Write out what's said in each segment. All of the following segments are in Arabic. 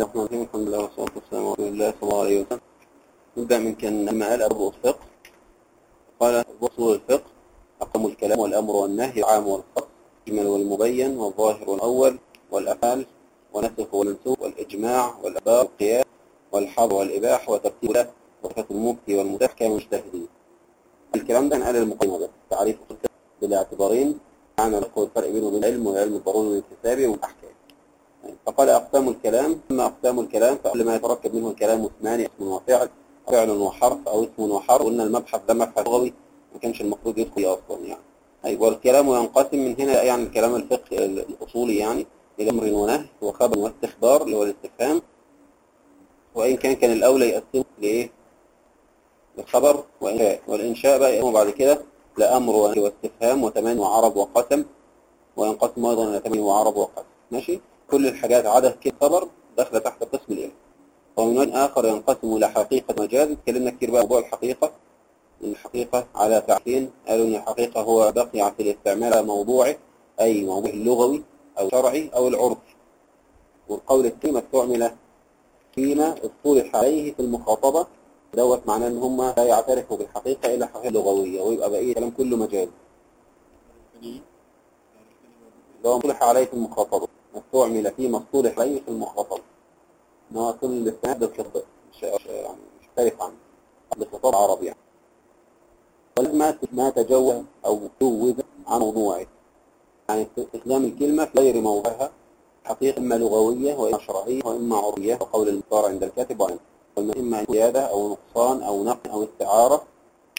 الله الرحمن الرحيم الحمد لله والصلاة والسلام على رسول الله صلى الله عليه وسلم. نبدأ من كان لما أبو الفقه قال أصول الفقه أقام الكلام والأمر والنهي العام والخاص الجمل والمبين والظاهر والأول والأفعال ونسخ والمنسوخ والإجماع والأباء والقياس والحظ والإباح وترتيب له وصفة المفتي والمتاح كمجتهدين الكلام ده قال المقيمة. بس تعريف بالاعتبارين. معنى الفرق بينه وبين العلم والعلم الضروري والانتسابي والأحكام. فقال أقسام الكلام أما أقسام الكلام فكل ما يتركب منه الكلام اثنان اسم وفعل فعل وحرف أو اسم وحرف قلنا المبحث ده مبحث لغوي ما كانش المفروض يدخل أصلا يعني أي والكلام ينقسم من هنا يعني الكلام الفقه الأصولي يعني إلى أمر ونهي وخبر واستخبار اللي هو الاستفهام وإن كان كان الأولى يقسمه لإيه؟ للخبر وإنشاء والإنشاء بقى يقوم بعد كده لأمر واستفهام وتمان وعرب وقسم وينقسم أيضا إلى تمان وعرب وقسم ماشي؟ كل الحاجات عدد كده خبر داخلة تحت قسم العلم ومن آخر ينقسم إلى حقيقة مجاز اتكلمنا كتير بقى موضوع الحقيقة. الحقيقة على تعريفين قالوا إن الحقيقة هو بقي في الاستعمال موضوعه أي موضوع اللغوي أو شرعي أو العرفي. والقول الثاني استعمل فيما اصطلح عليه في المخاطبة. دوت معناه إن هم لا يعترفوا بالحقيقة إلا حقيقة لغوية ويبقى بقية الكلام كله مجاز. لو اصطلح عليه في المخاطبة. استعمل اصطلح عليه في المخاطبة ان هو كل الاستناد بالخطاب مش يعني مختلف عنه. بالخطاب العربي يعني ولما ما تجوز أو جوز عن موضوعه. يعني استخدام الكلمة في غير موضعها. حقيقة إما لغوية وإما شرعية وإما عربية وقول المختار عند الكاتب وعند إما زيادة أو نقصان أو نقل أو استعارة.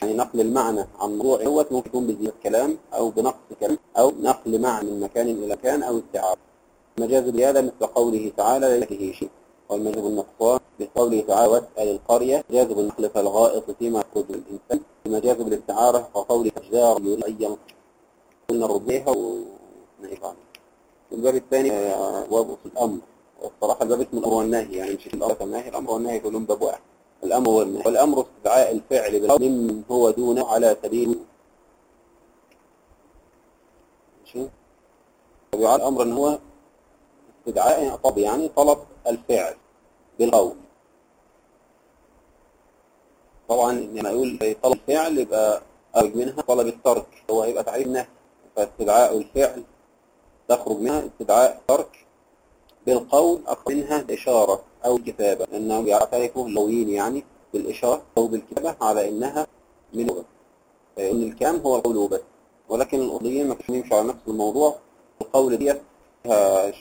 يعني نقل المعنى عن موضوع دوت ممكن يكون بزيادة كلام أو بنقص كلام أو نقل معنى من مكان إلى مكان أو استعارة. مجاز الزيادة مثل قوله تعالى ليس شيء. والمجاز النقصان بقوله تعالى واسأل القرية. مجاز بالنقل فالغائط فيما يخرج الإنسان. المجاز بالاستعارة وقوله أشجار يريد أن قلنا ربيها ونعيف عنه الباب الثاني وابص الأمر. والصراحة الباب اسمه الأمر والنهي. يعني مش الأمر والنهي. الأمر والنهي كلهم باب واحد. الأمر والنهي. والأمر استدعاء الفعل بالقول ممن هو دونه على سبيل. ماشي ويعاد الأمر أن هو استدعاء طب يعني طلب الفعل بالقول. طبعا لما يقول طلب الفعل يبقى أخرج منها طلب الترك هو هيبقى تعريف نهي فاستدعاء الفعل تخرج منها استدعاء ترك بالقول أخرج منها الإشارة أو الكتابة لأنهم يعترفوا اللويين يعني بالإشارة أو بالكتابة على إنها من لغة فإن هو القول بس ولكن الأصوليين ما كانش يمشوا على نفس الموضوع. القول ديت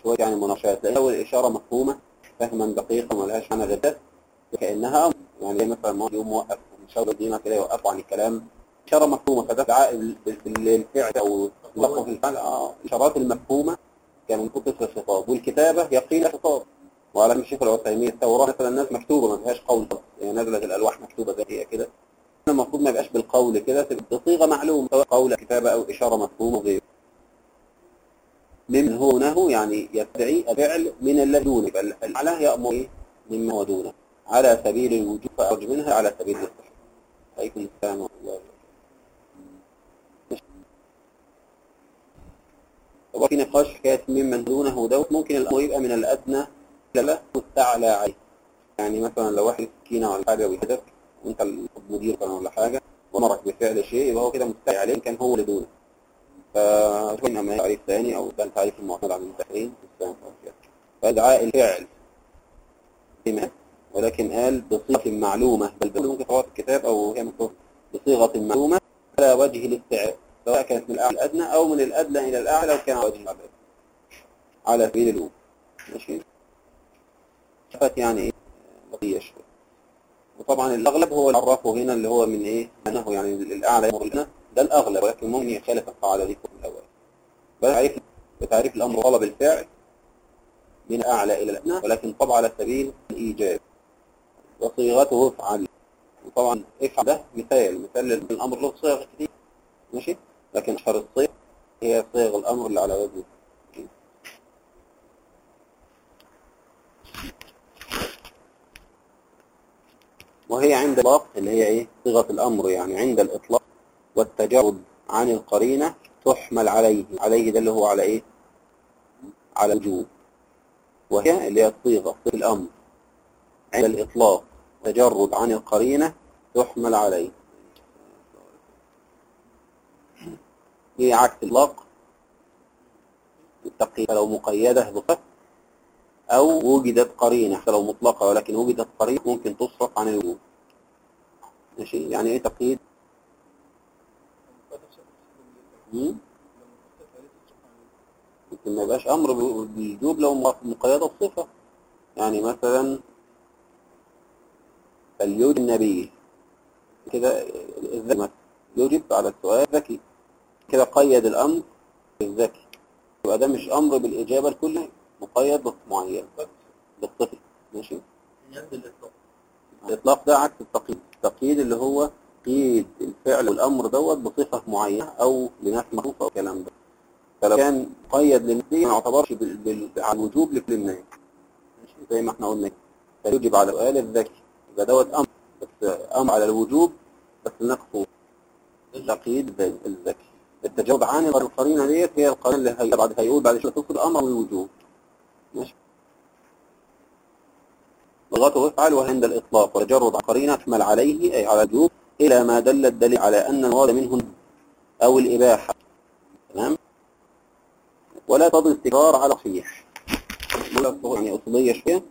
شوية يعني مناقشات. لأن أول الإشارة مفهومة فهما دقيقا ولهاش معنى غير كأنها يعني مثلا ما يوم موقف مشاور دينا كده يوقفوا عن الكلام. إشارة مفهومة فده دعاء بالفعل أو لفظ الفعل. آه الإشارات المفهومة كان ممكن تصل الخطاب. والكتابة يقين خطاب وعلى الشيخ العثيمين التوراة مثلا الناس مكتوبة ما فيهاش قول. يعني نزلت الألواح مكتوبة زي هي كده. المفروض ما يبقاش بالقول كده تبقى بصيغة معلومة سواء قول كتابة أو إشارة مفهومة وغيره. ممن هو دونه يعني يدعي الفعل من الذي دونه يبقى الأعلى يأمر مما هو دونه على سبيل الوجوب فأخرج منها على سبيل الاستحباب عليكم السلام ورحمة الله طبعا في نقاش حكاية ممن دونه دوت ممكن الأمر يبقى من الأدنى لا مستعلى عليه. يعني مثلا لو واحد سكينة ولا حاجة ويهدك وانت المدير ولا حاجة ومرك بفعل شيء يبقى هو كده مستعلى عليه كان هو اللي دونه فشوين أما تعريف ثاني أو كان تعريف المعتمد عن المتأخرين فادعاء الفعل. بما ولكن قال بصيغة معلومة. بل بل ممكن تقرأ الكتاب أو هي بصيغة معلومة على وجه الاستعاء سواء كانت من الأعلى الأدنى أو من الأدنى إلى الأعلى وكان على وجه الأعلى. على سبيل الأولى ماشي؟ فات يعني إيه؟ بقية شوية. وطبعا الأغلب هو اللي عرفه هنا اللي هو من إيه؟ أنه يعني الأعلى يمر لنا. ده الأغلب ولكن ممكن يخالف القاعدة دي في الأول بتعريف بتعريف الأمر طلب الفعل من الأعلى إلى الأدنى ولكن طبعا على سبيل الإيجاب. وصيغته افعل وطبعا افعل ده مثال مثال الأمر له صيغ كتير. ماشي؟ لكن أشهر الصيغ هي صيغ الأمر اللي على وجه وهي عند الإطلاق اللي هي إيه؟ صيغة الأمر يعني عند الإطلاق والتجرد عن القرينة تحمل عليه عليه ده اللي هو على إيه؟ على الوجوب. وهي اللي هي الصيغة صيغة الأمر. عند الإطلاق تجرد عن القرينة تحمل عليه. هي عكس الإطلاق التقييد لو مقيدة بصفة أو وجدت قرينة. لو مطلقة ولكن وجدت قرينة ممكن تصرف عن الوجود ماشي؟ يعني إيه تقييد؟ ممكن ما يبقاش أمر بالوجوب لو مقيدة بصفه يعني مثلا فليوجد النبي. كده الذكي يوجب على السؤال ذكي كده قيد الأمر بالذكي. يبقى ده مش أمر بالإجابة الكلية مقيد بصفة معينة. بالصفة. ماشي؟ الإطلاق ده عكس التقييد. التقييد اللي هو قيد الفعل والأمر دوت بصفة معينة أو لناس مخصوصة أو الكلام ده. فلو كان قيد للنسية ما يعتبرش على الوجوب لكل الناس ماشي؟ زي ما إحنا قلنا. فيجب على سؤال الذكي. يبقى دوت أمر بس أمر على الوجوب بس نقصه تقييد الذكي. التجاوب عن القرينة ديت هي القرينة اللي هي بعد هيقول بعد شوية تصل أمر الوجوب ماشي؟ لغته افعل وعند الإطلاق. وتجرد قرينة تحمل عليه أي على الوجوب. إلى ما دل الدليل على أن المراد منه أو الإباحة. تمام؟ ولا تضل التكرار على صحيح. يعني أصولية شوية.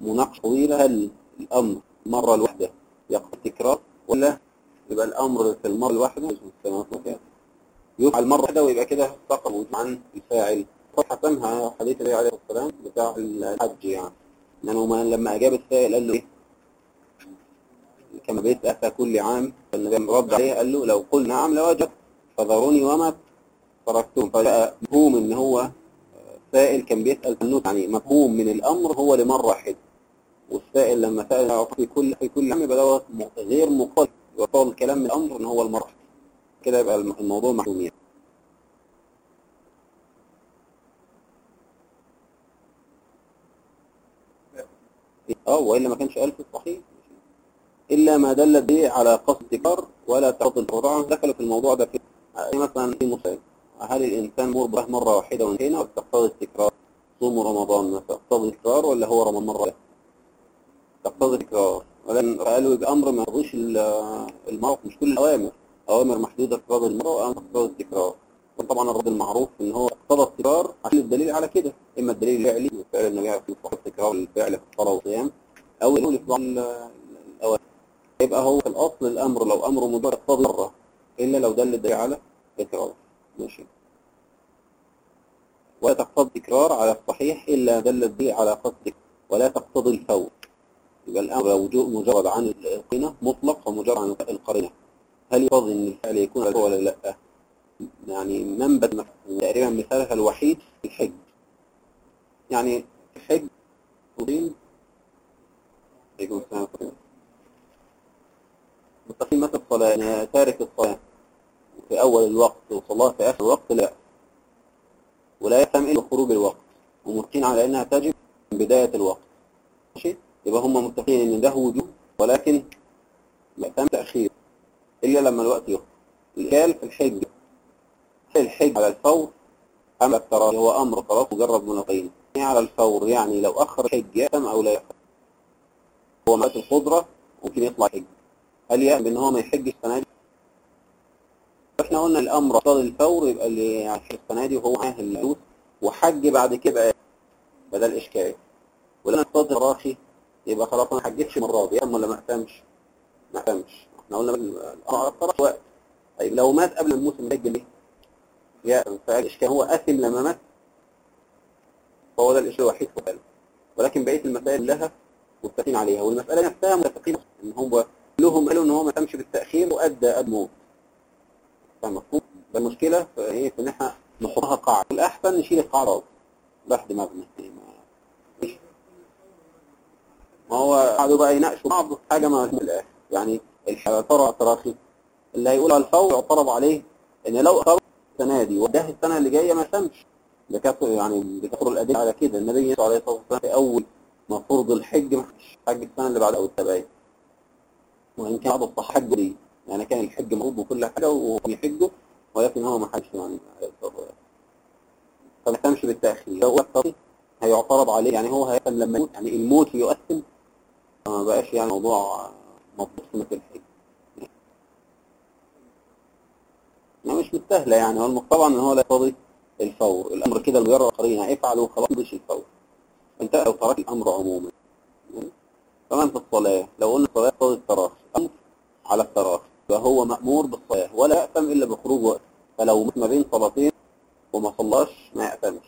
مناقشة طويلة. هل الأمر مرة الواحدة يقصد التكرار؟ ولا يبقى الأمر في المرة الواحدة يفعل مرة واحدة ويبقى كده سقط وجود عن الفاعل حسمها حديث النبي عليه الصلاة والسلام بتاع الحج يعني. لأنه ما لما أجاب السائل قال له إيه؟ كما بيت أتى كل عام فالنبي رد عليه قال له لو قل نعم لوجب فذروني وما تركتم فجاء مفهوم إن هو سائل كان بيسأل فنوت يعني مفهوم من الأمر هو لمرة واحدة. والسائل لما سأل في كل في كل عام يبقى غير مقصد وطال الكلام من الأمر إن هو المرة كده يبقى الموضوع محكوم يعني. آه وإلا ما كانش قال في الصحيح إلا ما دل به على قصد التكرار ولا تعطل الفروع دخلوا في الموضوع ده في مثلا في مصيب هل الإنسان مر به مرة واحدة وانتهينا ولا تقتضي التكرار؟ صوم رمضان مثلا. تقتضي التكرار ولا هو رمضان واحدة؟ تقتضي التكرار. ولكن قالوا أمر ما يقضيش الموقف مش كل الأوامر. أوامر محدودة تقتضي المره وأمر تقتضي التكرار. طبعا الرد المعروف إن هو اقتضى التكرار عشان الدليل على كده. إما الدليل الفعلي وفعل النبي عليه الصلاة والسلام تكرار الفعل في الصلاة والصيام أو بعض الأوامر. يبقى هو في الأصل الأمر لو أمر مضارع اقتضى مرة. إلا لو دل الدليل على تكرار ماشي. ولا تقتضي التكرار على الصحيح إلا دل الدليل على قصدك. ولا تقتضي الفور. يبقى الأمر وجوء مجرد عن القرينه مطلق ومجرد عن القرينة. هل يقتضي إن الفعل يكون على ولا لأ؟ يعني منبت تقريبا مثالها الوحيد الحج. يعني الحج مقيم يكون سنة مستقيم مثل الصلاة يعني تارك الصلاة. في أول الوقت وصلاة في آخر الوقت لا. ولا يفهم إلا خروج الوقت. ومتقين على أنها تجب من بداية الوقت. ماشي؟ يبقى هم متفقين إن ده وجوب ولكن يفهم تأخير. إلا لما الوقت يخرج. الإشكال في الحج. الحج على الفور أم التراخي هو أمر خلاص مجرد مناقين على الفور يعني لو أخر الحج يأثم أو لا يأثم هو مات القدرة ممكن يطلع حج هل يأثم بأن هو ما يحجش السنة دي؟ إحنا قلنا الأمر اقتضى الفور يبقى اللي يحج السنة دي وهو معاه الفلوس وحج بعد كده بدل إشكال ولما اقتضى التراخي يبقى خلاص ما حجتش مرة دي ولا ما أثمش؟ ما أثمش إحنا قلنا الأمر التراخي وقت. طيب لو مات قبل الموسم يحج ليه؟ يا فالإشكال هو أثم لما مات فهو ده الإشكال الوحيد في ولكن بقية المسائل لها متفقين عليها. والمسألة نفسها متفقين إن هم كلهم قالوا إن هو ما تمشي بالتأخير وأدى الموت فمفهوم إيه؟ في إن إحنا نحطها قاعدة. والأحسن نشيل القاعدة. بعد مبنى ما هو قعدوا بقى يناقشوا بعض حاجة ما من الآخر يعني الحرارة التراخي اللي هيقول على الفور اعترض عليه إن لو أخر السنة دي وده السنة اللي جاية ما سمش بكثر يعني بكثر الأدلة على كده. النبي عليه وسلم في أول ما فرض الحج ما حج السنة اللي بعد أو التبعية وإن كان الصحة حج دي يعني كان الحج مرض وكل حاجة وهو يحجه ولكن هو ما حجش يعني. فما تمشي بالتأخير. لو وقت هيعترض عليه يعني هو هيقل لما يموت يعني الموت يؤثم ما بقاش يعني موضوع مضبوط مثل الحج. يعني مش مستاهلة يعني. هو طبعا إن هو لا يقتضي الفور. الأمر كده مجرد قرينه افعل وخلاص مش الفور. أنت لو تركت الأمر عموما كمان في الصلاة؟ لو قلنا الصلاة تقتضي التراخي أمر على التراخي فهو مأمور بالصلاة ولا يأثم إلا بخروج وقت. فلو مات ما بين صلاتين وما صلاش ما يأثمش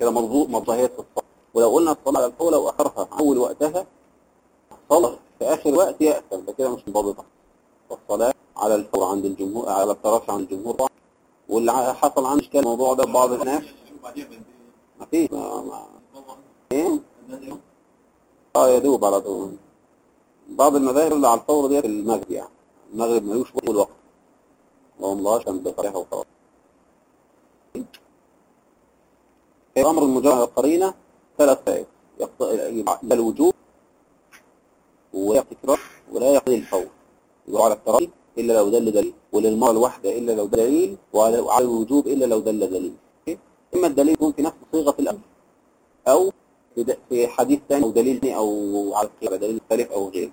كده مضبوط مضاهية في الصلاة. ولو قلنا الصلاة على الفور لو أخرها أول وقتها صلاة في آخر وقت يأثم ده كده مش منضبطة والصلاة على الفور عند الجمهور على التراخي عند الجمهور. طبعا واللي حصل عنده اشكال الموضوع ده بعض الناس. ما فيش. ما ما إيه؟ آه يدوب على طول. بعض المذاهب اللي على الفور ديت المغرب يعني. المغرب ملوش طول وقت وهو ملاش كان بصريحه وخلاص. الامر المجرد القرينة ثلاث فائد. يبقى الوجوب ويقتراب ولا يقضي الفور. يبقى على التراخي إلا لو دل دليل. وللمرة الواحدة إلا لو دليل وعلى الوجوب إلا لو دل دليل. إما الدليل يكون في نفس صيغة الأمر أو في حديث ثاني أو دليل ثاني أو على دليل ثالث أو غيره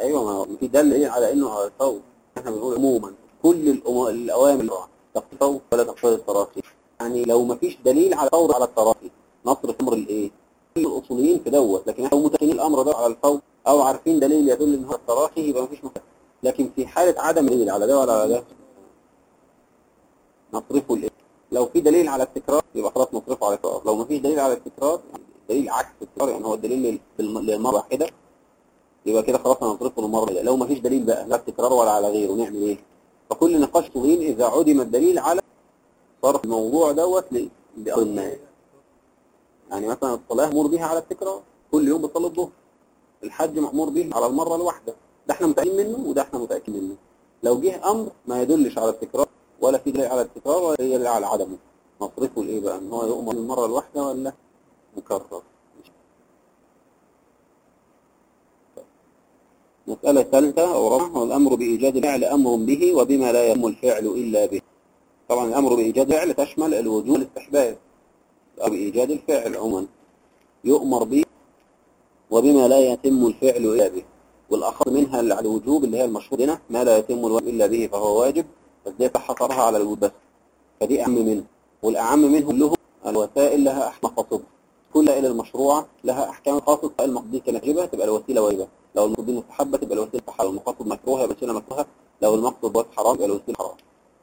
أيوه ما في دل على إنه الفور إحنا بنقول عموما كل الأوامر تقتضي ولا تقتضي التراخي؟ يعني لو ما فيش دليل على الفور على التراخي نصرف أمر الإيه؟ كل الأصوليين في دوت لكن إحنا متقنين الأمر ده على الفور أو عارفين دليل يدل ان هو التراخي يبقى ما فيش مشكلة. لكن في حالة عدم دليل على ده ولا على ده نصرفه الايه لو في دليل على التكرار يبقى خلاص نصرفه على التكرار. لو ما فيش دليل على التكرار دليل عكس التكرار يعني هو الدليل للمرة واحدة يبقى كده خلاص هنصرفه للمرة واحدة لو ما فيش دليل بقى لا التكرار ولا على غيره نعمل إيه؟ فكل نقاش طويل إذا عدم الدليل على صرف الموضوع دوت لأمر الناس يعني مثلا الصلاة مأمور بها على التكرار كل يوم بتصلي الظهر الحج مأمور به على المرة الواحدة. ده إحنا متأكدين منه وده إحنا متأكدين منه. لو جه أمر ما يدلش على التكرار ولا في دليل على التكرار ولا دليل على عدمه. نصرفه لإيه بقى؟ إن هو يؤمر المرة الواحدة ولا مكرر؟ مسألة الثالثة أو رابعة الأمر بإيجاد الفعل أمر به وبما لا يتم الفعل إلا به. طبعا الأمر بإيجاد الفعل تشمل الوجوب والاستحباب بإيجاد الفعل عموما. يؤمر به وبما لا يتم الفعل إلا به. والأخر منها الوجوب اللي هي المشهور هنا ما لا يتم الواجب إلا به فهو واجب بس دي حصرها على الوجوب بس. فدي أهم منه. والأعم منه كلهم الوسائل لها أحكام خاصة. كل إلى المشروعة لها أحكام خاصة. المقصود كنجبة تبقى الوسيلة واجبة. لو المقصود مستحبة تبقى الوسيلة حرام المقصود مكروهة يبقى الوسيلة مكروهة. لو المقصود بس حرام يبقى الوسيلة حرام.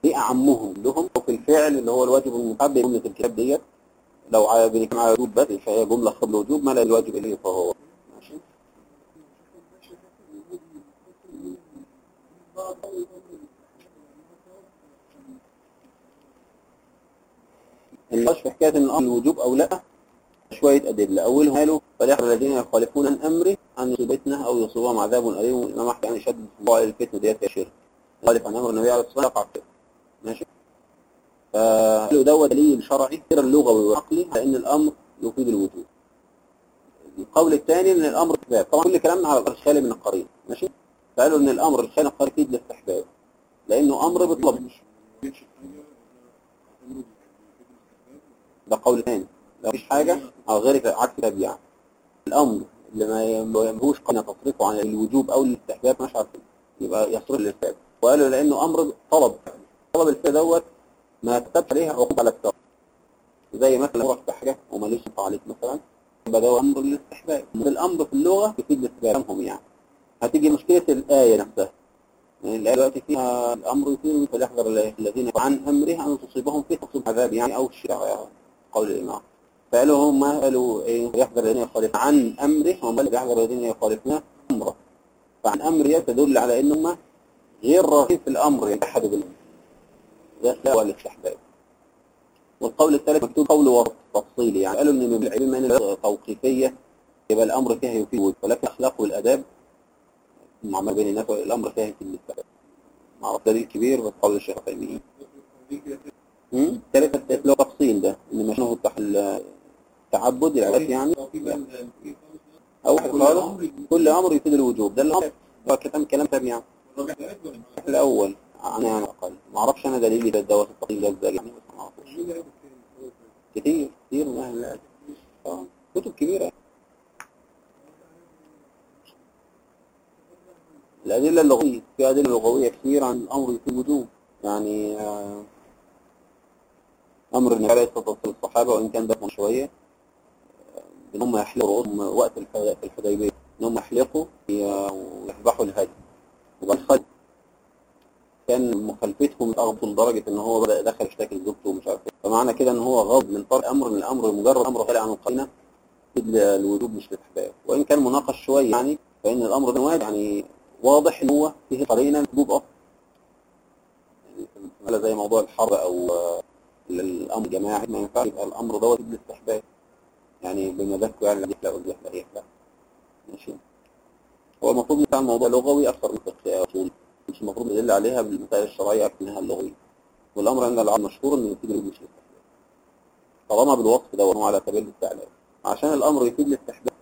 دي أعمهم لهم. وفي الفعل اللي هو الواجب المستحب جملة الكتاب ديت. لو بنتكلم على الوجوب بس فهي جملة قبل الوجوب ما لا الواجب إليه فهو ماشي النقاش في حكاية إن الوجوب أو لا شوية أدلة. أولهم قالوا فليحذر الذين يخالفون عن امره ان يصيبتنا أو يصيبهم عذاب أليم. الامام احكي عن شد الله الفتنة ديت يا خالف عن أمر النبي عليه الصلاة والسلام. ماشي. فقالوا دوت دليل شرعي غير اللغوي والعقلي على إن الأمر يفيد الوجوب. القول الثاني إن الأمر استحباب طبعا كل كلامنا على الامر الخالي من القرين. ماشي؟ فقالوا إن الأمر القرين يفيد الاستحباب لأنه أمر بطلب. ده قول ثاني. لو مفيش حاجة أو غير عكس كتاب يعني. الأمر اللي ما يمهوش قناه تصرفه عن الوجوب أو الاستحباب مش عارفين يبقى يصرف الاستحباب. وقالوا لأنه أمر طلب. طلب الفعل دوت ما كتبت عليها عقوبة على الترك زي مثلا روح بحاجة وماليش عليك مثلا يبقى ده أمر للاستحباب الأمر في اللغة يفيد الاستحبابهم يعني. هتيجي مشكلة الآية نفسها. يعني الآية دلوقتي فيها الأمر يفيد فليحذر الذين عن أمره أن تصيبهم فيه تصيب عذاب يعني أو الشرع يعني قول الإمام. فقالوا هم قالوا إيه؟ يحذر الذين يخالفون عن أمره هم اللي يحذر الذين يخالفون أمره. فعن أمره تدل على إنهم غير راغبين في الأمر يتحدوا بالأمر ده هو الاستحباب والقول الثالث مكتوب قول ورد تفصيلي يعني. قالوا ان من العلم إن توقيفية يبقى الأمر فيها يفيد ولكن الاخلاق والآداب معامله بين الناس الأمر فيها يفيد الاستحباب معرف دليل كبير بس قول الشيخ تيميه ثالث لو تفصيل ده ان مش هو التعبد العبادات يعني؟ أو واحد خالص كل أمر يفيد الوجوب. ده اللي هو كلام كلام تام يعني. الأول أنا يعني أقل. ما أعرفش أنا دليلي ده دوت التقليل ده إزاي يعني ما أعرفش. كتير كتير من العلم آه، كتب كبيرة. الأدلة اللغوية في أدلة لغوية كثير عن الأمر في الوجوب يعني آه، أمر النبي عليه الصلاة والسلام الصحابة وإن كان ده شوية آه، إن هم يحلقوا رؤوسهم وقت الحديبية إن هم يحلقوا ويذبحوا الهدي وبعد خد كان مخالفتهم أغضب لدرجة إن هو بدأ دخل يشتكي لزوجته ومش عارف إيه. فمعنى كده إن هو غضب من طرف أمر من الأمر مجرد أمر خالي عن القرينة الوجوب مش للحباب وإن كان مناقش شوية يعني فإن الأمر ده يعني واضح إن هو فيه قرينة الوجوب أصلا يعني زي موضوع الحرب أو آه، الأمر الجماعي. ما ينفعش يبقى الأمر دوت للاستحباب يعني بمزاجكم يعني اللي يحلق واللي يحلق يحلق. ماشي. هو المفروض مثلا موضوع لغوي أكثر من فقهي أو أصول مش المفروض ندل عليها بالمسائل الشرعية أكثر منها اللغوية. والأمر عند العالم مشهور إنه يفيد مش الاستحباب طالما بالوصف وهو على سبيل الاستعلاء. عشان الأمر يفيد الاستحباب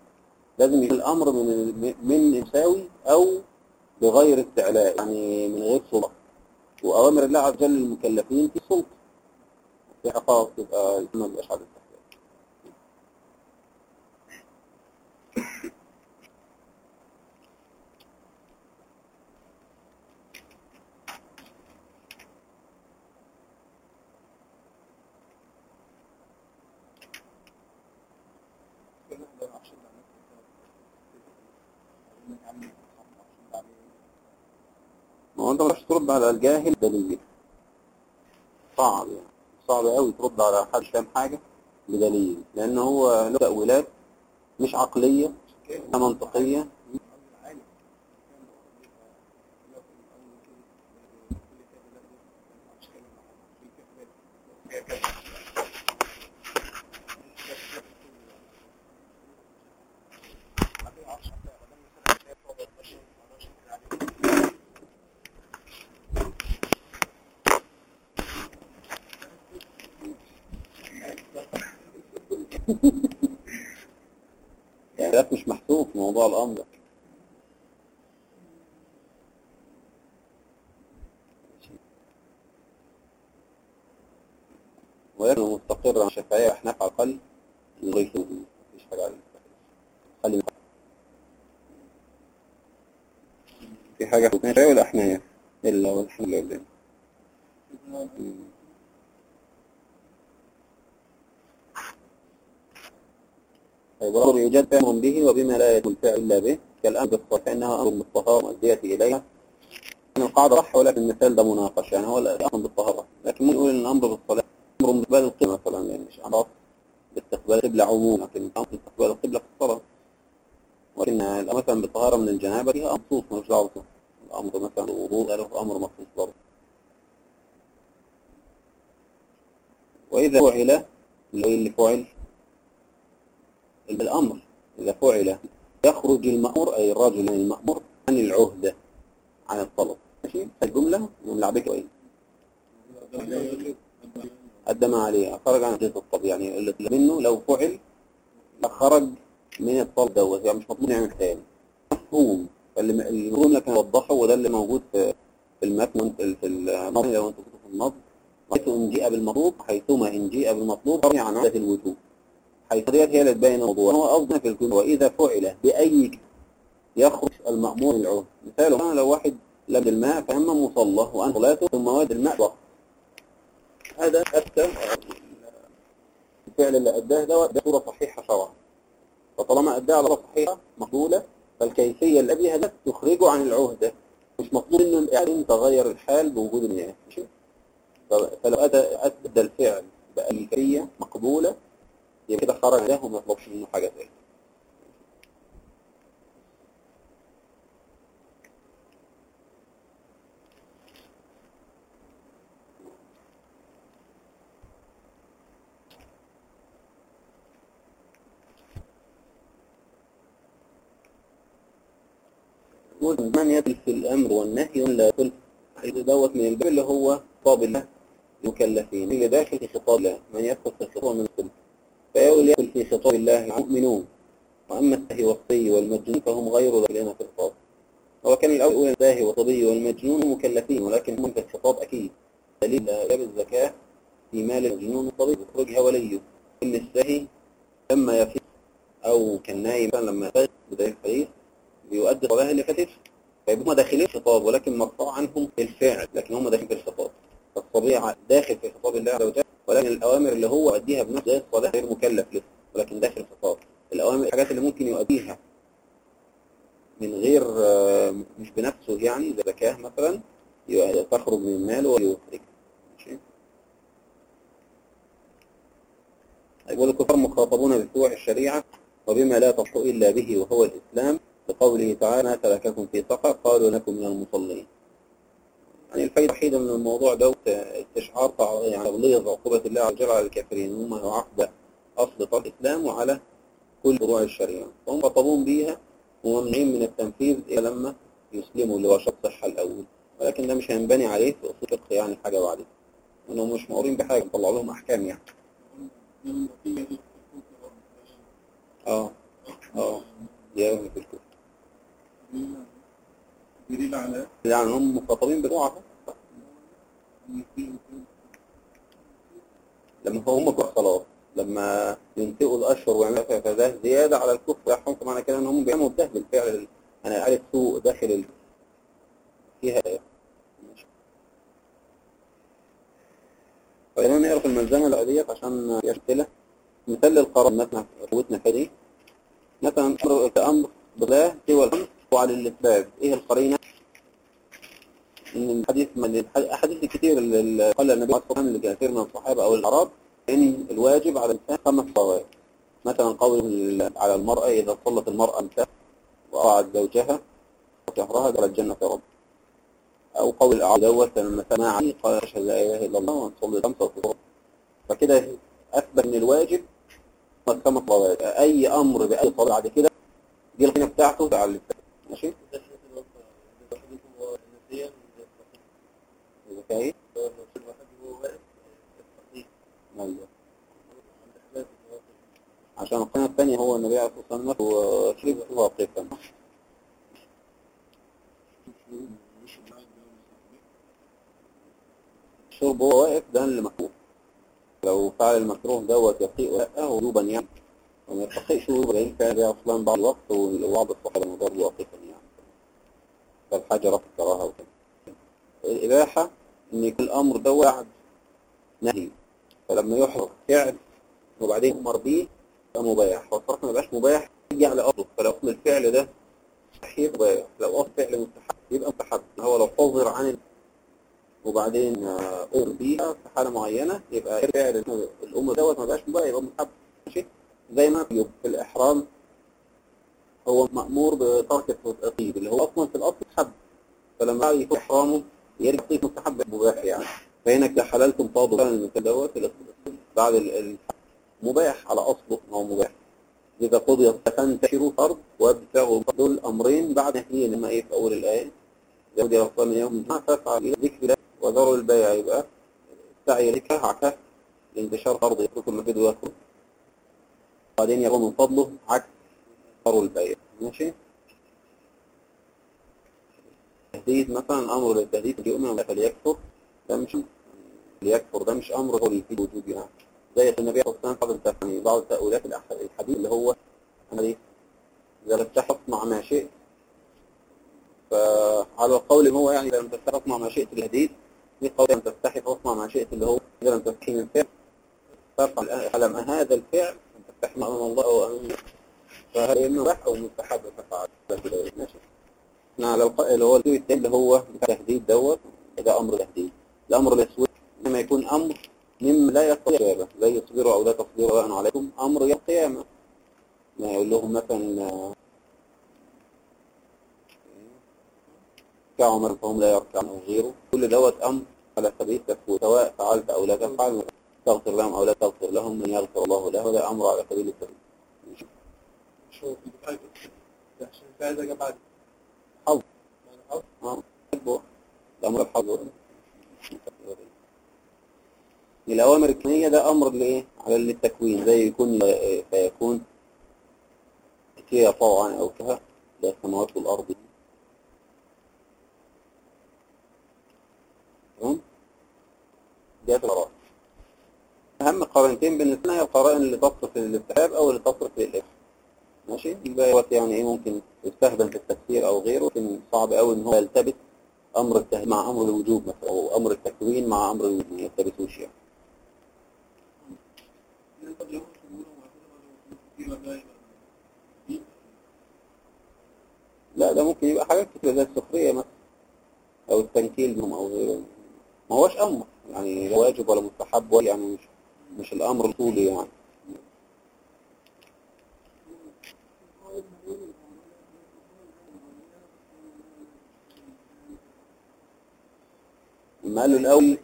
لازم يكون الأمر من من مساوي أو بغير استعلاء يعني من غير سلطة وأوامر الله عز وجل للمكلفين في سلطة في خاص يبقى ما على الاستحباب ما هو انت مش ترد على الجاهل دليل صعب يعني. صعب قوي ترد على حد فاهم حاجة بدليل. لأن هو له تأويلات مش عقلية لا منطقية يعني ده مش محسوب في موضوع الأمر ده. ولكن مستقر عن شفاية أحناف أقل من غير شروط مفيش حاجة عليه خلي في حاجة في شفاية ولا أحناف إلا والحمد لله يوجد فهم به وبما لا يتم الفعل إلا به كالأمر بالصلاة فإنها أمر بالطهارة مؤدية إليها. يعني القاعدة صح ولكن المثال ده مناقش يعني هو الأمر بالطهارة لكن ممكن نقول إن الأمر بالصلاة أمر باستقبال القبلة مثلا يعني مش أمر باستقبال القبلة عموما لكن أمر باستقبال القبلة في الصلاة ولكن الأمر مثلا بالطهارة من الجنابة فيها أمر مخصوص ملوش دعوة. الأمر مثلا الوضوء له أمر مخصوص برضه وإذا فعل اللي فعل الأمر إذا فعل يخرج المأمور أي الرجل المأمور عن العهدة عن الطلب. ماشي؟ الجملة جملة عبيك وإيه أدى ما عليه خرج عن جهة الطلب. يعني اللي منه لو فعل خرج من الطلب دوت. يعني مش مطلوب يعمل تاني. مفهوم. المفهوم لكن يوضحه وده اللي موجود في المتن في النظم لو انت كنت في النظم حيث إن جيء بالمطلوب حيثما إن جيء بالمطلوب عن عهدة الوجوب حيث ديت هي اللي تبين الموضوع هو أفضل في الجملة وإذا فعل بأي يخرج المأمور من العهد مثاله لو واحد لم الماء فأما مصلى وأن صلاته ثم واد الماء هذا أفتى الفعل اللي أداه ده ده صورة صحيحة شرعا. فطالما أداه على صحيحة مقبولة فالكيفية اللي بها ده تخرجه عن العهدة مش مطلوب إنه الإعلان تغير الحال بوجود المياه فلو أدى الفعل بأي كيفية مقبولة يبقى كده خرج له وما يطلبش منه حاجة زي من في الأمر والنهي لا يدل إذا دوت من الباب اللي هو خطاب المكلفين اللي داخل في خطاب الله من يدخل في خطاب من الكل فيقول يدخل في خطاب الله المؤمنون. وأما السهي والصي والمجنون فهم غير داخلين في الخطاب. هو كان الأول؟ الباهي والصبي والمجنون مكلفين ولكن هم في الخطاب أكيد. دليل جاب الزكاة في مال المجنون والصبي. يخرجها وليه. إن الساهي لما يفيد أو كان نايم لما يفيد بداية الحديث بيؤدي الصلاة اللي فاتت. فيبقوا داخلين الخطاب ولكن مرفوع عنهم الفعل لكن هم داخلين في الخطاب. فالطبيعة داخل في خطاب الله عز وجل. ولكن الأوامر اللي هو يؤديها بنفس زي الصلاة غير مكلف لسه ولكن داخل الخطاب. الأوامر الحاجات اللي ممكن يؤديها من غير مش بنفسه يعني زي زكاة مثلا تخرج من ماله ويخرج ماشي؟ يقول الكفار مخاطبون بفروع الشريعة وبما لا تصح إلا به وهو الإسلام بقوله تعالى ما في سقر قالوا لكم من المصلين. يعني الفائدة الوحيدة من الموضوع ده استشعار يعني تغليظ عقوبة الله عز وجل على الكافرين. هم يعاقب أصل طرح الإسلام وعلى كل فروع الشريعة. فهم خطبون بيها وممنوعين من التنفيذ إلا لما يسلموا اللي هو شرط الصحة الأول. ولكن ده مش هينبني عليه في أصول الفقه يعني حاجة بعد. إنهم مش مقرين بحاجة نطلع لهم أحكام يعني. آه آه. يا في الكفر دليل على يعني هم مخاطبين بالوعظ لما هم في الصلاة لما ينتقوا الأشهر ويعملوا فده زيادة على الكفر يحكم معنى كده إن هم بيعملوا ده بالفعل أنا عارف سوء داخل ال... فيها. فإذا نعرف الملزمة العادية عشان في أشكالة مثال للقرار مثلا قوتنا فدي مثلا كأمر بالله سوى الأمر وعلى الإثبات. إيه القرينة؟ إن الحديث من الأحاديث الكثير اللي قال النبي صلى الله عليه وسلم لكثير من الصحابة أو الأعراب إن الواجب على الإنسان خمس صلوات مثلا قول على المرأة إذا صلت المرأة نساء وأرعت زوجها وشهرها دخل الجنة يا رب أو قول الأعراب دوت لما سمع علي قال أشهد لا إله إلا الله ونصلي خمسة وتصلي فكده أثبت إن الواجب خمس صلوات أي أمر بأي صلاة بعد كده دي القيمة بتاعته. على ماشي؟ أيوه عشان القناة الثانية هو النبي عليه الصلاة والسلام وشرب واقفا الشرب هو واقف ده اللي مكروه. لو فعل المكروه دوت يطيق ولا وجوبا يعني. وما يستحقش وجوبا لأن كان أصلا بعض الوقت وبعض الصحابه برضه واقفا يعني. فالحاجة رفض كراهه وكده. الإباحة إن يكون الأمر ده وعد نهي. فلما يحرق فعل وبعدين أمر بيه يبقى مباح. والصراحه ما يبقاش مباح يجي على اصله فلو أصل الفعل ده صحيح مباح. لو أصل فعل مستحب يبقى مستحب. هو لو حظر عن وبعدين أمر بيها في حالة معينة يبقى فعل الأمر دوت ما بقاش مباح يبقى مستحب. ماشي؟ زي ما في الإحرام هو مأمور بترك الطيب اللي هو أصلا في الأصل مستحب. فلما يكون إحرامه يرجع طيب مستحب مباح يعني. فهنا كده حللتم فاضوا فعلا المثال دوت بعد المباح على أصله هو مباح. إذا قضي فانتشروا فرض وابتغوا دول أمرين بعد نهي لما إيه في أول الآية. رسول من يوم الجمعة فافعل إلى ذكر الله وذروا البيع يبقى السعي لك عكس لانتشار فرض يترك المفيد ويخرج بعدين يقوم من فضله عكس ذروا البيع. ماشي؟ تهديد مثلا أمر للتهديد يؤمن فليكفر ده مش ليكفر ده مش أمر هو يفيد وجود يعني. زي النبي صلى الله عليه وسلم يعني بعض تأويلات الحديث اللي هو أنا دي إذا لم تصنع ما شئت. فعلى القول هو يعني إذا لم تستحي تصنع ما شئت الحديث في قول لم تستحي تصنع ما شئت اللي هو إذا لم تستحي من فعل. فافعل على ما هذا الفعل لم تستحي أمام الله أمام فهل مباح أو مستحب ففعل ماشي. نعم لو اللي هو التاني اللي هو تهديد دوت ده أمر تهديد. الأمر الأسود لما يكون أمر مما لا يستطيع إجابة لا يصبروا أو لا تصبروا وأنا عليكم أمر يوم القيامة ما يقول لهم مثلا كعمر فهم لا يركعون أو غيره. كل دوت أمر على سبيل التفويت سواء فعلت أو لا تفعل تغفر لهم أو لا تغفر لهم من يغفر الله له هذا أمر على سبيل التفويت شو في بحاجة عشان فايدة الأمر الأوامر الكونية ده أمر لإيه؟ على التكوين زي يكون آه، آه، فيكون كيا طوعا أو كها ده السماوات والأرض تمام؟ ده القرائن أهم قرينتين بالنسبة لنا هي القرائن اللي تصرف للإسحاب أو اللي تصرف للإبحاث ماشي؟ دوت يعني إيه ممكن يستخدم في التفسير أو غيره لكن صعب قوي إن هو يلتبس أمر التهديد مع أمر الوجوب مثلا أو أمر التكوين مع أمر الوجوب ما يلتبسوش يعني. لا ده ممكن يبقى حاجات كتير زي السخرية مثلا أو التنكيل بهم أو غيره ما هوش أمر يعني واجب ولا مستحب ولا يعني مش مش الأمر الطولي يعني. لما قالوا الأول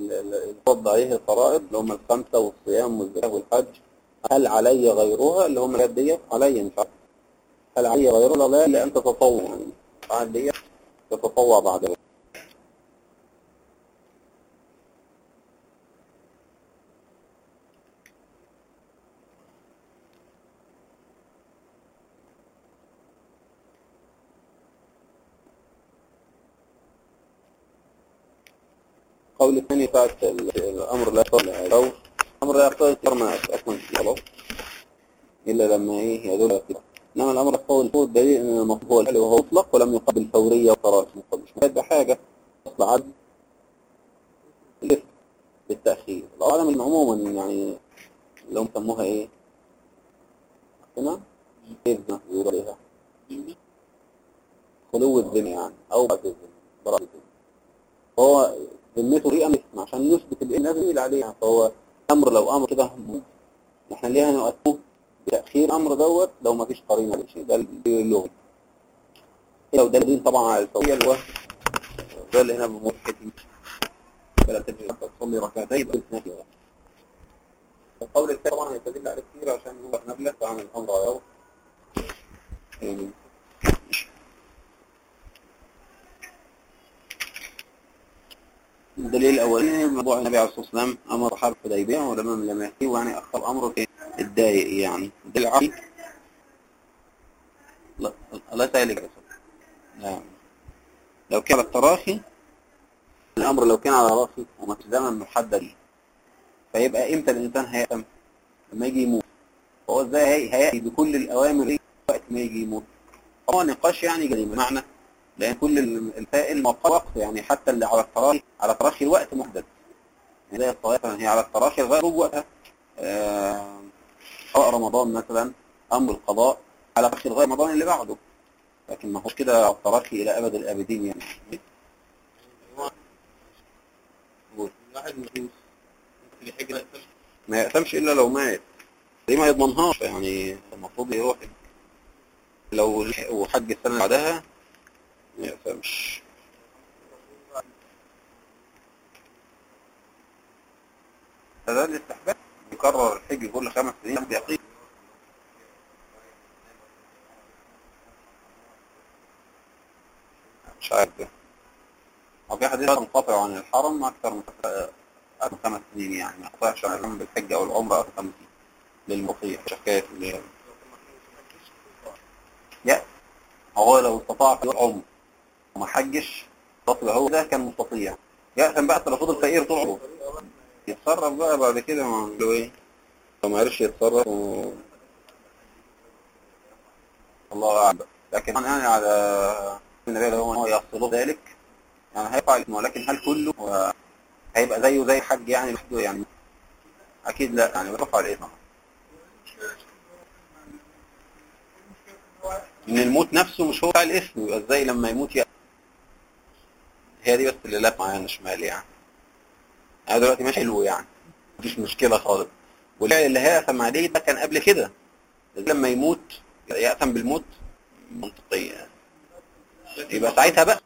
ال- ال- يفض عليه الفرائض اللي هم الخمسة والصيام والزكاة والحج. هل علي غيرها؟ اللي هم الحاجات ديت علي عارف هل علي غيرها؟ لا إلا أن تتطوع. يعني الحاجات ديت تتطوع بعد ذلك القول الثاني بتاعت ال- الأمر لا يقتضي أو الأمر لا يقتضي ما أصلا خلاص إلا لما إيه يدل كده. إنما الأمر يقتضي الفور دليل أن المطلوب هو وهو مطلق ولم يقابل فورية وقرار مش محتاج بحاجة. أصل عدل. الإثم بالتأخير. العالم عموما يعني لو سموها إيه؟ هنا إذن يقولوا عليها؟ خلو الذمة يعني أو براءة الذمة براءة الذمة فهو ذمته ريئة مثل عشان يثبت الإن دليل عليها فهو أمر لو أمر كده إحنا ليه هنؤثره بتأخير الأمر دوت لو ما فيش قرينة لشيء ده اللغة لو ده دليل طبعا على الفورية اللي هو ده اللي هنا بموحد فلا تجري حتى تصلي ركعتين. الاثنين كده القول الثاني طبعا يستدل عليه كتير عشان هو نبلة عن الأمر. غيره يعني الدليل الأولاني موضوع النبي عليه الصلاة والسلام أمر حرب حديبية ولما لم يأتيه يعني أخر أمره في الدايق يعني الدليل العقلي لا لا لو كان التراخي الأمر لو كان على راخي وما زمن محدد فيبقى إمتى الإنسان هيأتم لما يجي يموت. فهو إزاي هي- هيأتي بكل الأوامر وقت ما يجي يموت. هو نقاش يعني جديد بمعنى لأن كل الفائل وقت يعني حتى اللي على التراخي على تراخي الوقت محدد. يعني زي الصلاة مثلا هي على التراخي غير وقتها قضاء رمضان مثلا أمر القضاء على تراخي غير رمضان اللي بعده. لكن ما هوش كده على التراخي إلى أبد الآبدين يعني. واحد يسلم ما يأتمش إلا لو مات. دي ما يضمنهاش؟ يعني المفروض يروح لو لحق وحج السنة اللي بعدها ما يأتمش هذا الاستحباب يكرر الحج كل خمس سنين بيقين مش عارف. ده هو في حديث منقطع عن الحرم أكثر من خمس سنين يعني. ما يقطعش عن الحرم بالحج أو العمرة أو خمس سنين للمطيع. مش حكاية اللي يأس هو لو استطاع في العمر وما حجش فصل هو ده كان مستطيع. يأثم بقى فضل فقير طول عمره يتصرف بقى بعد كده ما عنده إيه؟ لو ما عرفش يتصرف و... الله أعلم. لكن يعني على النبي ده هو يصل ذلك يعني هيقع الاسم ولكن هل كله و- هيبقى زيه زي حج يعني لوحده؟ يعني أكيد لا. يعني بيرفع الاسم إن الموت نفسه مش هو بتاع الاسم يبقى إزاي لما يموت يعني هي دي بس اللي لف معايا شمال يعني. أنا دلوقتي ماشي حلو يعني. مفيش مشكلة خالص. والفعل اللي هيأثم عليه ده كان قبل كده. لما يموت يأثم بالموت منطقية يبقى ساعتها بقى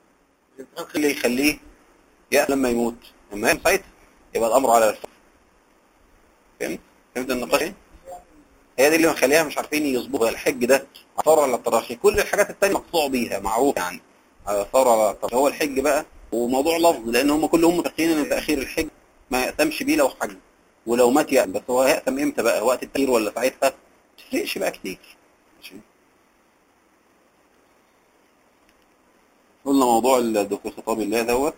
اللي يخليه يأثم لما يموت. لما يموت ساعتها يبقى الأمر على الفعل فهمت؟ فهمت النقاش؟ إيه؟ هي دي اللي مخليها مش عارفين يظبطوا. الحج ده ثورة على التراخي. كل الحاجات التانية مقطوع بيها معروف يعني. ثورة على التراخي. هو الحج بقى وموضوع لفظ لأن هم كلهم متفقين إن تأخير الحج ما يأتمش بيه لو حج. ولو مات يأتم بس هو هيأتم إمتى بقى؟ وقت التأخير ولا ساعتها ما تفرقش بقى كتير. ماشي. قلنا موضوع الدكتور خطاب الله دوت.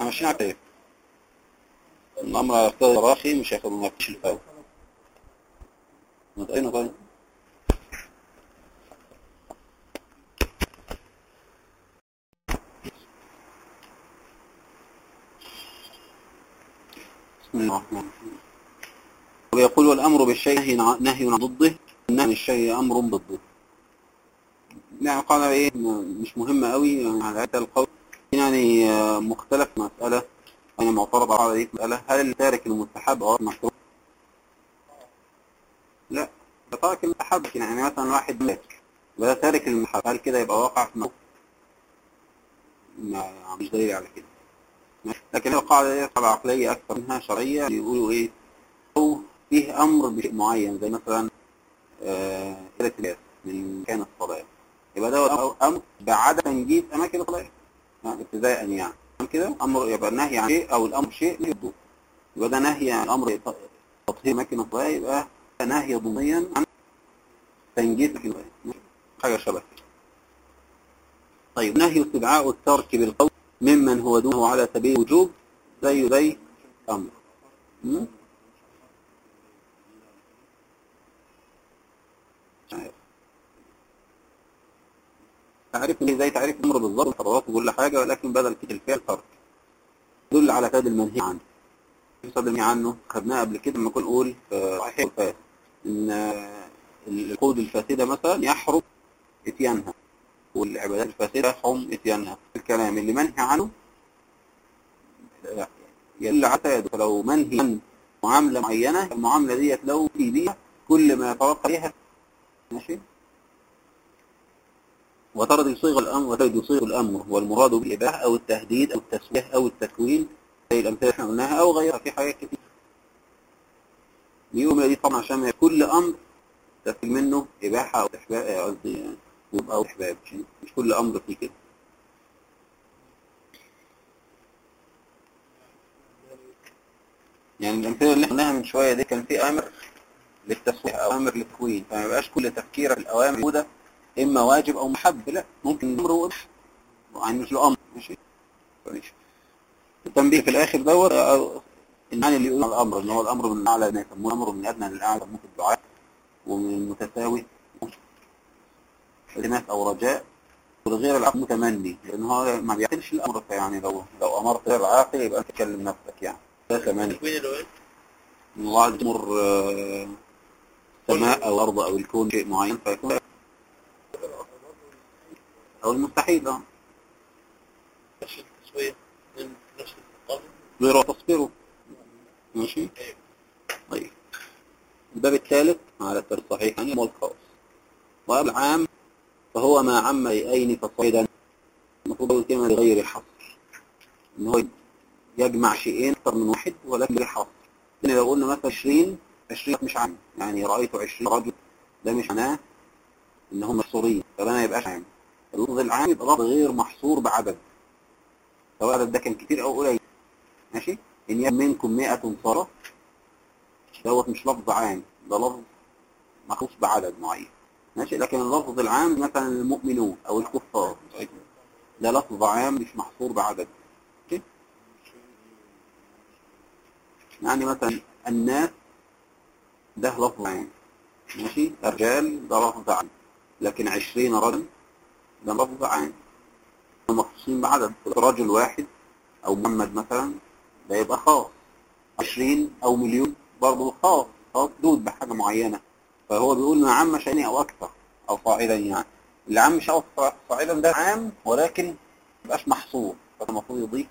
ماشيين على الأمر على اختيار الراخي مش هياخد ما فيش الفاول طيب بسم الله الرحمن الرحيم ويقول والأمر بالشيء نهي عن- نهي ضده عن الشيء أمر ضده. يعني قال إيه؟ مش مهمة قوي يعني على هذا القول. يعني مختلف مسألة. يعني معترض على هذه المسألة. هل التارك المستحب أو مشروع؟ لا. تارك المستحب يعني مثلا واحد مات. وده تارك المستحب. هل كده يبقى واقع؟ في مكروه؟ ما مش دليل على كده. لكن القاعدة دي قاعدة عقلية أكثر منها شرعية يقولوا إيه؟ أو فيه أمر بشيء معين زي مثلا آه، كده الناس من مكان الصلاة يبقى ده أمر بعدم تنجيز أماكن الصلاة ابتداء يعني. كده أمر يبقى النهي عن شيء أو الأمر شيء يبدو. يبقى ده نهي عن أمر تطهير أماكن الصلاة يبقى نهي ضمنيا عن تنجيز أماكن الصلاة حاجة شبه طيب نهي استدعاء الترك بالقول. ممن هو دونه على سبيل الوجوب زي زي أمر. تعريف زي تعريف الأمر بالظبط الحضارات وكل حاجة ولكن بدل كده الفعل ترك يدل على فاد المنهي عنه. يصد المنهي عنه خدناه قبل كده لما كنا نقول في صحيح. إن العقود الفاسدة مثلا يحرم إتيانها. والعبادات الفاسدة يحرم إتيانها. الكلام اللي منهي عنه يدل على فاده فلو منهي عن معاملة معينة المعاملة ديت لو في بيها كل ما يتوقع عليها ماشي؟ وترد يصيغ الأمر وترد يصيغ الأمر والمراد بالإباحة أو التهديد أو التسوية أو التكوين زي الأمثلة اللي قلناها أو غيرها في حاجات كتير. يوم دي طبعا عشان كل أمر تفل منه إباحة أو إحباب قصدي أو إحباب مش كل أمر فيه كده. يعني الأمثلة اللي إحنا من شوية دي كان في أمر للتسوية أو أمر للتكوين. فما يبقاش كل تفكير في الأوامر موجودة إما واجب أو محب لا ممكن أمر هو يعني مش له أمر ماشي؟ ماشي. التنبيه في الآخر دوت المعنى اللي يقول الأمر إن هو الأمر من أعلى ما يسموه أمر من أدنى للأعلى ممكن الدعاء ومن المتساوي التماس أو رجاء والغير العقل متمني لأن هو ما بيعقلش الأمر فيعني لو لو أمرت غير العاقل يبقى أنت تكلم نفسك يعني. ده تمني. الله عز يأمر آه، السماء أو الأرض أو الكون شيء معين فيكون أو المستحيل آه. نفس التسوية من نفس غير تصبره ماشي؟ طيب. الباب الثالث على الصحيح يعني هو الخاص وقبل عام فهو ما عم أين فصيدا المفروض كلمة لغير حصر إن هو يجمع شيئين أكثر من واحد ولكن غير حصر لو قلنا مثلا 20 20 مش عام. يعني رأيت 20 رجل ده مش معناه إن هم محصورين فده ما يبقاش عام. اللفظ العام يبقى لفظ غير محصور بعدد. سواء العدد ده كان كتير أو قليل. ماشي؟ إن يكن منكم 100 صلاة دوت مش لفظ عام. ده لفظ مخصوص بعدد معين. ماشي. لكن اللفظ العام مثلا المؤمنون أو الكفار ده لفظ عام مش محصور بعدد؟ يعني مثلا الناس ده لفظ عام. ماشي؟ الرجال ده لفظ عام. لكن عشرين رجل ده لفظ عام. مخصوصين بعدد. رجل واحد أو محمد مثلا ده يبقى خاص. عشرين أو مليون برضه خاص. خاص دود بحاجة معينة. فهو بيقول ما عم شيئين أو أكثر أو صاعدا يعني. اللي عم شيء أو صاعدا ده عام ولكن ما يبقاش محصور فالمفروض يضيف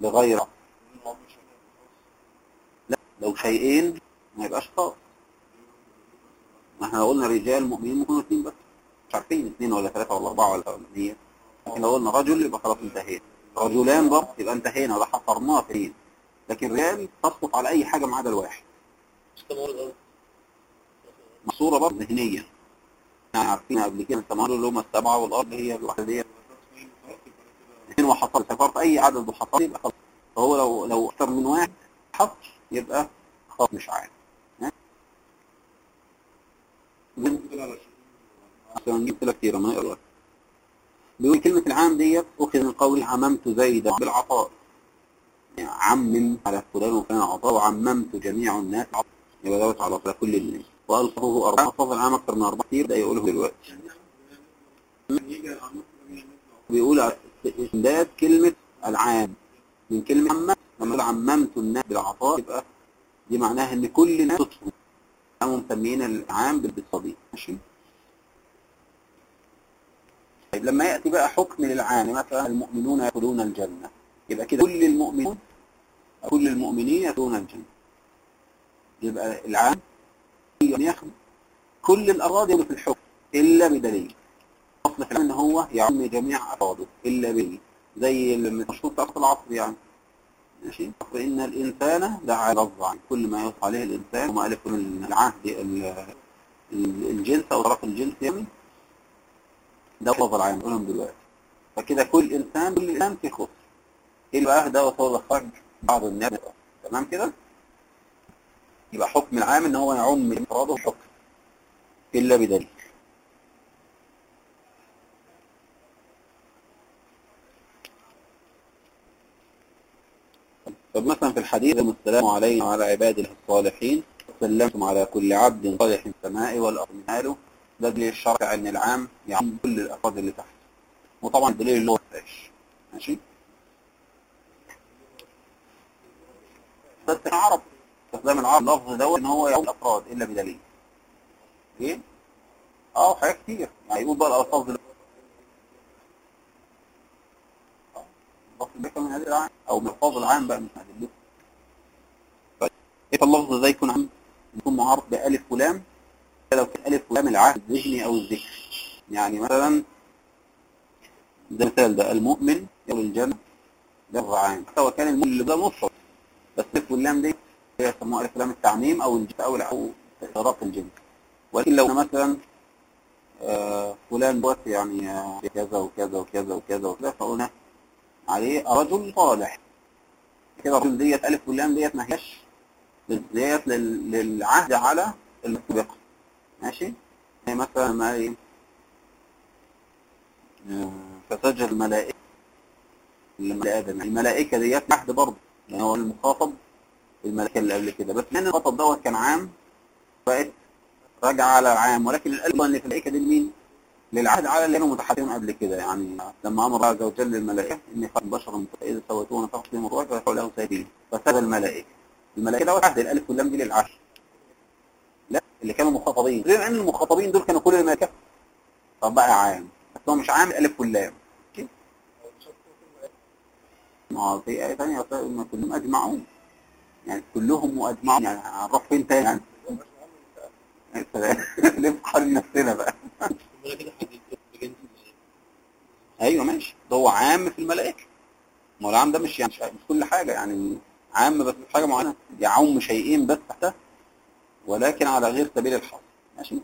لغيره لا لو شيئين ما يبقاش خاص ما إحنا قلنا رجال مؤمنين ممكن اثنين بس. مش عارفين اثنين ولا ثلاثة ولا أربعة ولا مية لكن لو قلنا رجل يبقى خلاص انتهينا. رجلان برضه يبقى انتهينا. ولا حصرناه في اثنين لكن رجال تسقط على أي حاجة ما عدا الواحد. مصورة برضه ذهنية. يعني عارفين قبل كده السماوات اللي هم السبعة والأرض هي الواحدة دي اثنين وحصل سافرت أي عدد وحصل يبقى خلاص. فهو لو لو أكثر من واحد حصر يبقى خلاص مش عارف. عشان نجيب كده كتير ما يقرأ بيقول كلمة العام ديت أخذ من قول عممت زيدا بالعطاء. يعني عمم على فلان وفلان عطاء وعممت جميع الناس يبقى دوت على كل الناس. وألفظه أربعة ألفاظ العام أكثر من أربعة كتير ده يقوله دلوقتي. بيقول إمداد كلمة العام. من كلمة عمم لما عممت الناس بالعطاء يبقى دي معناها إن كل الناس تطلب قاموا مسميين العام بالصديق. ماشي. طيب لما يأتي بقى حكم للعام مثلا المؤمنون يدخلون الجنة. يبقى كده كل المؤمنون كل المؤمنين يدخلون الجنة. يبقى العام ياخد كل الأراض يدخل في الحكم إلا بدليل. أصل إن هو يعم جميع أفراده إلا بدليل. زي المشهور في العصر يعني. ماشي؟ فإن الإنسان دعا لفظ عن كل ما يوصى عليه الإنسان وما ألف من العهد ال- ال- الجنس أو طرف الجنس يعني. ده لفظ العام نقولهم دلوقتي. فكده كل إنسان كل إنسان في خسر. إيه بقى؟ ده وصول خرج بعض الناس. تمام كده؟ يبقى حكم العام إن هو يعم إفراده الحكم إلا بدليل. طب مثلا في الحديث السلام علينا وعلى عباد الله الصالحين سلمتم على كل عبد صالح في السماء والأرض. ماله ده دليل الشرع إن العام يعم كل الأفراد اللي تحت. وطبعا دليل اللغة الفاش ماشي؟ بس العرب استخدام العرب اللفظ دوت إن هو يعم الافراد إلا بدليل. إيه آه حاجات كتير. يعني يقول بقى الألفاظ اللفظ ده من هذه العام. أو من الفاظ العام بقى مش طيب إيه اللفظ ده يكون عام؟ يكون معرف بألف ولام. لو كان ألف ولام العهد الذهني أو الذكر. يعني مثلا ده مثال ده المؤمن يدخل الجنة ده لفظ عام. سواء كان المؤمن اللي ده مفرد بس ألف واللام دي هي يسموها ألف ولام التعميم أو الجنس أو أو إضافة الجنس ولكن لو مثلا آه فلان دوت يعني آه كذا وكذا وكذا وكذا وكذا فقلنا عليه رجل صالح. كده الرجل ديت ألف واللام ديت ما هيش ديت لل- للعهد على المسبقة ماشي؟ يعني مثلا ما آه، فسجد الملائكة لآدم الملائكة ديت عهد برضه. يعني هو المخاطب الملائكة اللي قبل كده. بس لأن المخاطب دوت كان عام بقت راجعة على العام ولكن القلب ان في الملائكة دي لمين؟ للعهد على اللي كانوا متحدثين قبل كده. يعني لما أمر الله عز وجل للملائكة اني خلق بشرا اذا سويتوه نفخت فيهم الروح فيقول له سيدين فسجد الملائكة. الملائكة دوت عهد الألف واللام دي للعهد. لا اللي كانوا مخاطبين. غير إن المخاطبين دول كانوا كل الملائكة. طب بقى عام. بس هو مش عام الالف واللام؟ ما في آية ثانية ما كلهم أجمعون. يعني كلهم وأجمعون يعني هنروح فين تاني يعني. ليه بنقارن نفسنا بقى؟ أيوه ماشي. ده هو عام في الملائكة. ما هو العام ده مش يعني مش كل حاجة. يعني عام بس في حاجة معينة. يعم شيئين بس تحته ولكن على غير سبيل الحصر ماشي؟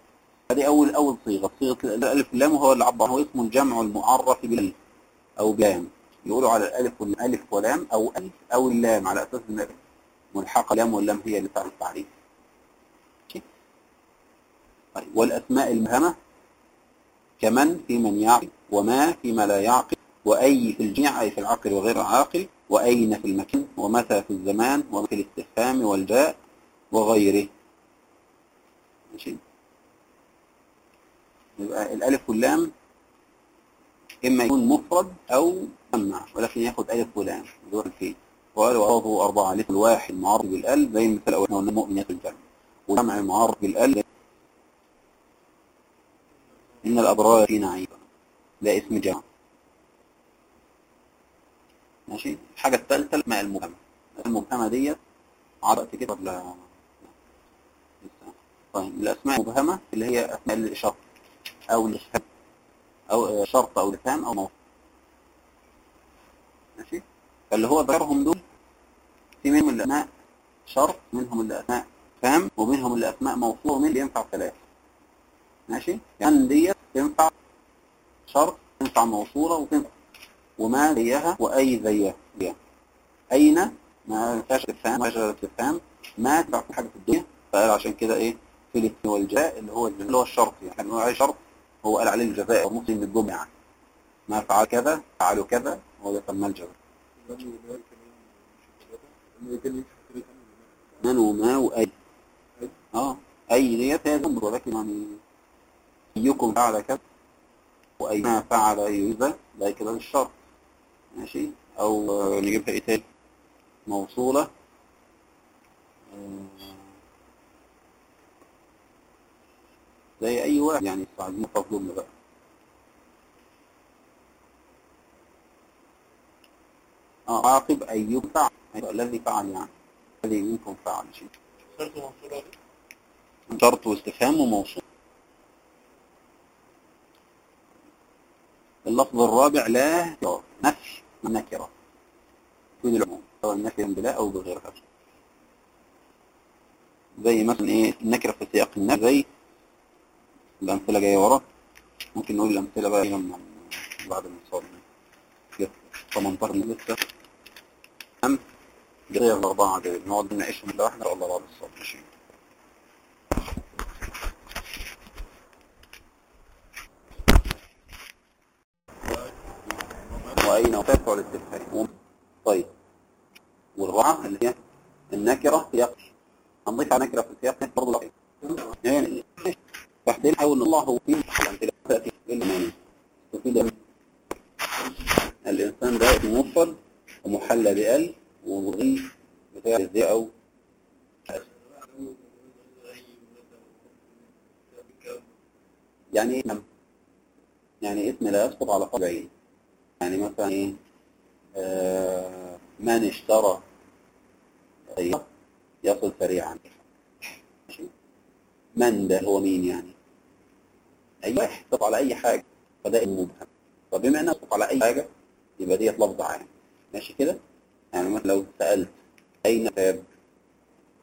هذه أول أول صيغة. صيغة الألف واللام وهو اللي عبر هو اسمه الجمع المعرف بالألف أو بلام. يقولوا على الألف والألف ولام أو ألف أو اللام على أساس إن ملحقة لام واللام هي اللي تعرف التعريف؟ طيب والأسماء المبهمة كمن في من يعقل وما فيما لا يعقل وأي في الجميع أي في العاقل وغير العاقل وأين في المكان ومتى في الزمان وفي الاستفهام والجاء وغيره. ماشي؟ يبقى الألف واللام إما يكون مفرد أو مجمع ولكن ياخد ألف ولام دور فيه وقالوا وأرضه أربعة ألف الواحد معرض بالألف زي المثال الأول قلنا مؤمنات الجنة. وجمع معرض بالألف إن الأبرار في نعيم ده اسم جمع. ماشي؟ الحاجة الثالثة الأسماء المبهمة المبهمة ديت عرفت كده؟ لسه. طيب الأسماء المبهمة اللي هي أسماء الشرط أو الاستفهام أو شرط أو لسان أو موصول ماشي؟ فاللي هو ذكرهم دول في منهم الأسماء شرط منهم الأسماء فهم ومنهم الأسماء موصول ومن اللي ينفع ثلاثة ماشي؟ يعني ديت تنفع شرط تنفع موصولة وتنفع وما زيها وأي زيها. أين؟ ما فيهاش استفهام ما فيهاش استفهام ما تنفع في حاجة في الدنيا. فقال عشان كده إيه؟ في الاسم والجاء اللي هو اللي هو الشرط يعني. إحنا بنقول عليه شرط هو قال عليه الجزاء مسلم بالجمع يعني ما فعل كذا فعلوا كذا هو ده سماه الجزاء. من وما وأي. آه. أي ديت هي ذنب ولكن يعني أيكم فعل كذا وأي ما فعل يؤذى ده كده الشرط. ماشي؟ أو آه، نجيبها إيه تاني. موصولة. آه، زي أي واحد يعني عايزين نفضلهم بقى. آه. عاقب أيوب فعل الذي فعل يعني الذي منكم فعل شيء. شرط واستفهام وموصول. اللفظ الرابع لا. نفي النكرة في العموم سواء نفي بلا أو بغيرها زي مثلا إيه النكرة في سياق النفي. زي الأمثلة جاية ورا ممكن نقول الأمثلة بقى لما بعد ما نصاب 18 لسه. جاية الأربعة دي نقعد نناقشهم لوحدة والله بعد الصوت ماشي. وأين وتدفع الاستفهام طيب. والرابعة اللي هي النكرة سياق هنضيف على نكرة في السياق برضه لا يعني تحتين حول الله هو فيه الأمثلة تأتي تفيد الإنسان ده مفرد ومحلى بأل ومضي بتاع إزاي أو يعني إيه؟ يعني اسم لا يسقط على فرد عين يعني مثلا إيه؟ آه من اشترى سيارة يصل سريعا. ماشي؟ من ده هو مين يعني؟ أي واحد على أي حاجة فده مبهم. فبما إنه يسقط على أي حاجة يبقى ديت لفظ عام. ماشي كده؟ يعني مثلا لو سألت أين كتاب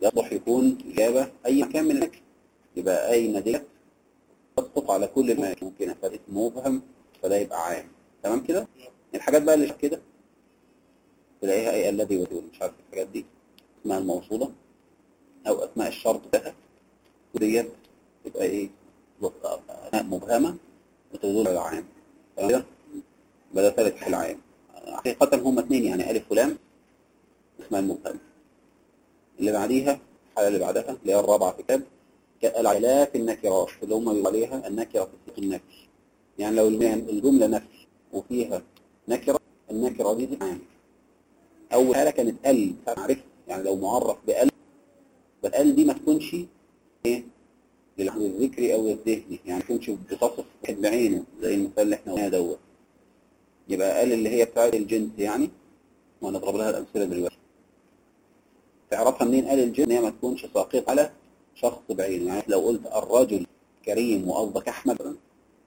يصلح يكون إجابة أي مكان من الأماكن يبقى أين ديت؟ تسقط على كل الأماكن ممكن فده اسم مبهم فده يبقى عام. تمام كده؟ الحاجات بقى اللي كده. تلاقيها إيه؟ الذي ودول مش عارف الحاجات دي. اسمها الموصولة أو أسماء الشرط بتاعها. وديت تبقى إيه؟ أسماء مبهمة وتدل على العام. تمام كده؟ ده ثالث حل عام حقيقة هم اثنين يعني. ألف ولام. اسمها المبهمة اللي بعديها الحالة اللي بعدها اللي هي الرابعة في كتاب العلاف النكرات اللي هم بيقولوا عليها النكرة في سياق النفي يعني لو الجملة نفي وفيها نكرة النكرة دي دي عام أول حالة كانت ال عرفت يعني لو معرف بال فال دي ما تكونش إيه؟ للذكر أو الذهني. يعني ما تكونش بتصف واحد بعينه زي المثال اللي إحنا قلناه دوت. يبقى ال اللي هي بتاعت الجنس يعني ونضرب لها الأمثلة دلوقتي. تعرفها منين؟ قال الجن هي ما تكونش ساقط على شخص بعينه يعني لو قلت الرجل كريم وقصدك أحمد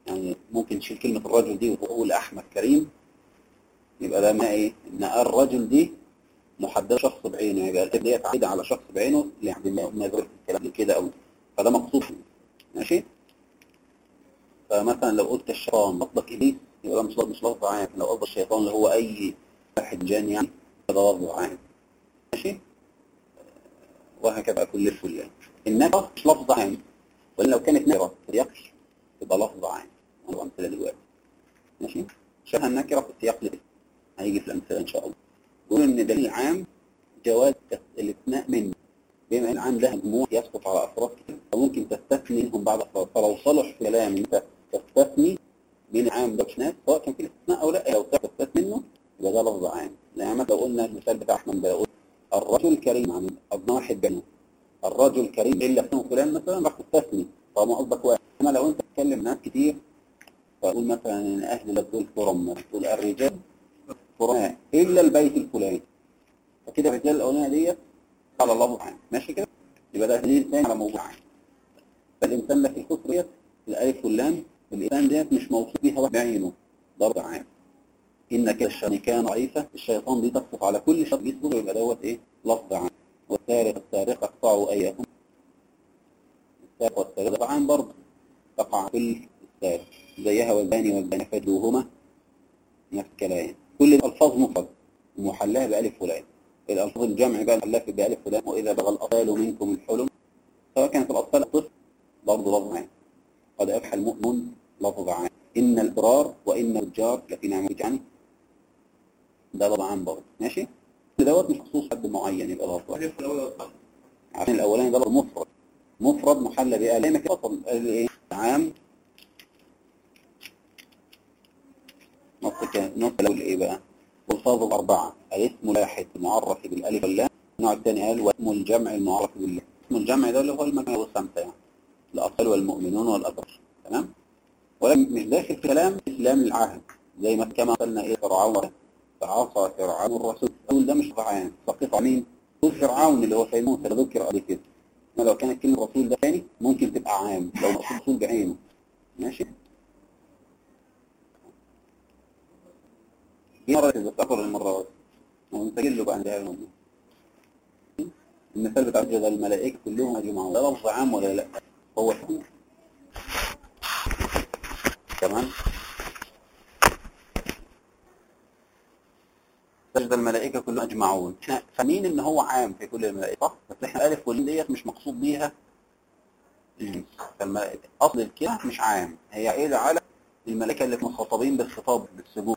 يعني ممكن تشيل كلمة الرجل دي وتقول أحمد كريم يبقى ده ما إيه؟ إن الرجل دي محددة شخص بعينه. يبقى دي عايدة على شخص بعينه يعني ما يقول الكلام كده أو فده مقصود. ماشي؟ فمثلا لو قلت الشيطان قصدك ابليس يبقى ده مش مش لفظ عام. لو قصدك الشيطان اللي هو أي واحد جان يعني فده لفظ عام. ماشي؟ وهكذا كل الكل يعني. النكرة مش لفظ عام. وإن لو كانت نكرة في السياق تبقى لفظ عام. عنده أمثلة دلوقتي. ماشي؟ شبه النكرة في السياق ليه هيجي في الأمثلة إن شاء الله. يقول إن دليل عام جواز الاثناء منه. بما إن عام له مجموع يسقط على أفراد كتير. فممكن تستثني منهم بعض أفراد فلو صلح كلام أنت تستثني بين عام ده وشنات سواء كان في الاستثناء أو لا لو تستثني منه يبقى ده لفظ عام. يعني لو قلنا المثال بتاع أحمد ده الرجل كريم يعني واحد بينهم الرجل كريم إلا فيه فلان مثلا راح تستثني. طالما قصدك واحد. أما لو أنت تتكلم ناس كتير فأقول مثلا إن أهل لبدول فرم تقول الرجال فرماء إلا البيت الفلاني. فكده الرجال الأولانية ديت على الله عام ماشي كده؟ يبقى ده دليل ثاني على موضوع. ده في الكفر ديت الألف واللام الإنسان ديت مش موصوف بيها بعينه ضرب عام. إن كده الشيطان كان ضعيفة الشيطان دي تصف على كل شيء بيصبر يبقى دوت إيه؟ لفظ عام. والسارق السارق اقطعوا أيهم السارق والسارق عام برضه. تقع كل السارق. زيها والباني والباني فجوهما نفس الكلام. كل الألفاظ مفرد. ومحلاها بألف ولام. الألفاظ الجمع بقى محلاها بألف ولام. وإذا بغى الأطفال منكم الحلم. سواء كانت الأطفال الطفل برضه لفظ عام. قد أفحى المؤمن لفظ عام. إن البرار وإن الجار لفي نعمة يعني ده عام برضه ماشي؟ ده دوت مش خصوص حد معين يبقى والثاني عشان الأولاني ده مفرد. مفرد محل بقى ليه كده وصل قال لي إيه؟ عام. نص كان نص الأول إيه بقى؟ والفاظ الاربعه الاسم الواحد المعرف بالألف واللام. النوع الثاني قال واسم الجمع المعرف بالله اسم الجمع ده اللي هو المجموع والخمسه يعني. الأطفال والمؤمنون والابرار تمام؟ ولكن مش داخل في كلام اسلام العهد زي ما كما قلنا إيه؟ فرعون. فعصى فرعون الرسول. الرسول ده مش عام سقط مين رسول فرعون اللي هو اللي ذكر قبل كده. ما لو كانت كلمة رسول ده ثاني ممكن تبقى عام. لو مقصود رسول بعينه ماشي؟ مرة تذكر المرات ونسجل له بقى عندها المثال بتاع سجد الملائكة كلهم أجمعون. ده لفظ عام ولا لا؟ هو تمام؟ سجد الملائكة كلهم أجمعون. إحنا فاهمين إن هو عام في كل الملائكة صح بس إحنا ألف واللام ديت مش مقصود بيها الجنس فالملائكة أصل الكلمة مش عام. هي عيلة على الملائكة اللي مخاطبين بالخطاب بالسجود.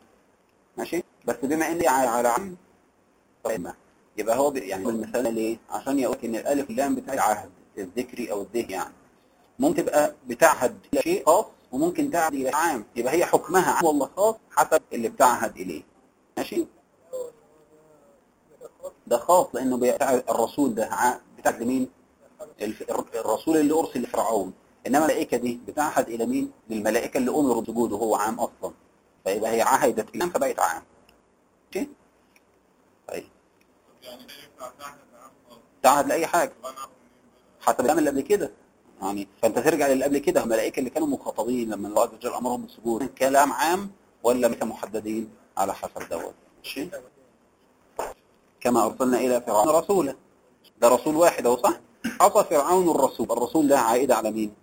ماشي؟ بس بما إن هي على عام فاهمة. يبقى هو يعني المثال ليه؟ عشان يقول إن الألف واللام بتاع العهد الذكري أو الذهني يعني. ممكن تبقى بتعهد إلى شيء خاص وممكن تعهد إلى عام. يبقى هي حكمها عام والله خاص حسب اللي بتعهد إليه. ماشي؟ ده خاص لأنه بتاع الرسول ده بتاع مين؟ الف- الرسول اللي أرسل لفرعون. إنما الملائكة دي بتعهد إلى مين؟ للملائكة اللي أمروا بسجوده هو عام أصلا. فيبقى هي عهدت إلى فبقت عام. ماشي؟ طيب. يعني تعهد عام خالص تعهد لأي حاجة. وأنا حسب الكلام اللي قبل كده. يعني فأنت ترجع للي قبل كده. الملائكة اللي كانوا مخاطبين لما الله عز وجل أمرهم بالسجود كلام عام ولا متى محددين على حسب دوت. ماشي؟ كما أرسلنا إلى فرعون رسولا ده رسول واحد أهو صح؟ عصى فرعون الرسول. الرسول ده عائد على مين؟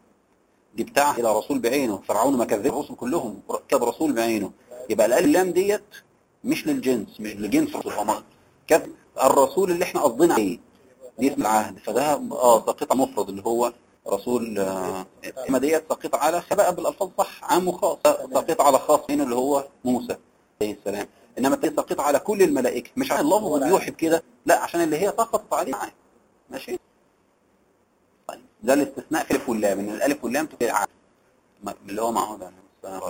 دي بتاع إلى رسول بعينه. فرعون ما كذب الرسل كلهم. كتب رسول بعينه. يبقى الالف لام ديت مش للجنس مش لجنس الرسول كتب الرسول اللي إحنا قصدنا عليه. دي اسم العهد. فده آه ساقط مفرد اللي هو رسول آه، ديت ساقط على بقى بالألفاظ صح؟ عام وخاص. ساقط على خاص هنا اللي هو موسى عليه السلام. إنما التاني ساقط على كل الملائكة. مش عشان اللفظ بيوحي بكده لا عشان اللي هي سقطت عليه معاه ماشي؟ طيب ده الاستثناء في الالف واللام إن الألف واللام تبقى اللي هو عليه السلام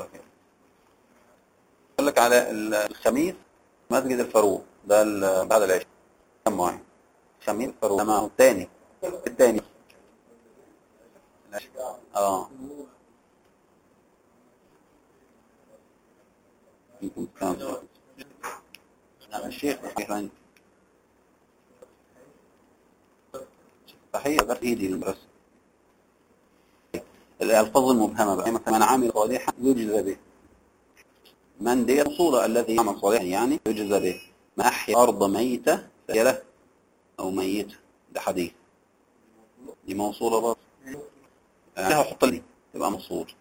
يقول لك على ال- الخميس مسجد الفاروق ده بعد العشاء. كم واحد؟ خميس الفاروق ما هو الثاني. الثاني. آه. لا الشيخ صحيح. صحيح بس إيدي بس. الألفاظ المبهمة بقى. مثلا من عمل صالحا يجزى به. من دي الصورة الذي يعمل صالحا يعني يجزى به. ما أحيا أرض ميتة فهي له. أو ميتة. ده حديث. دي موصولة برضه لها حط لي. تبقى موصول.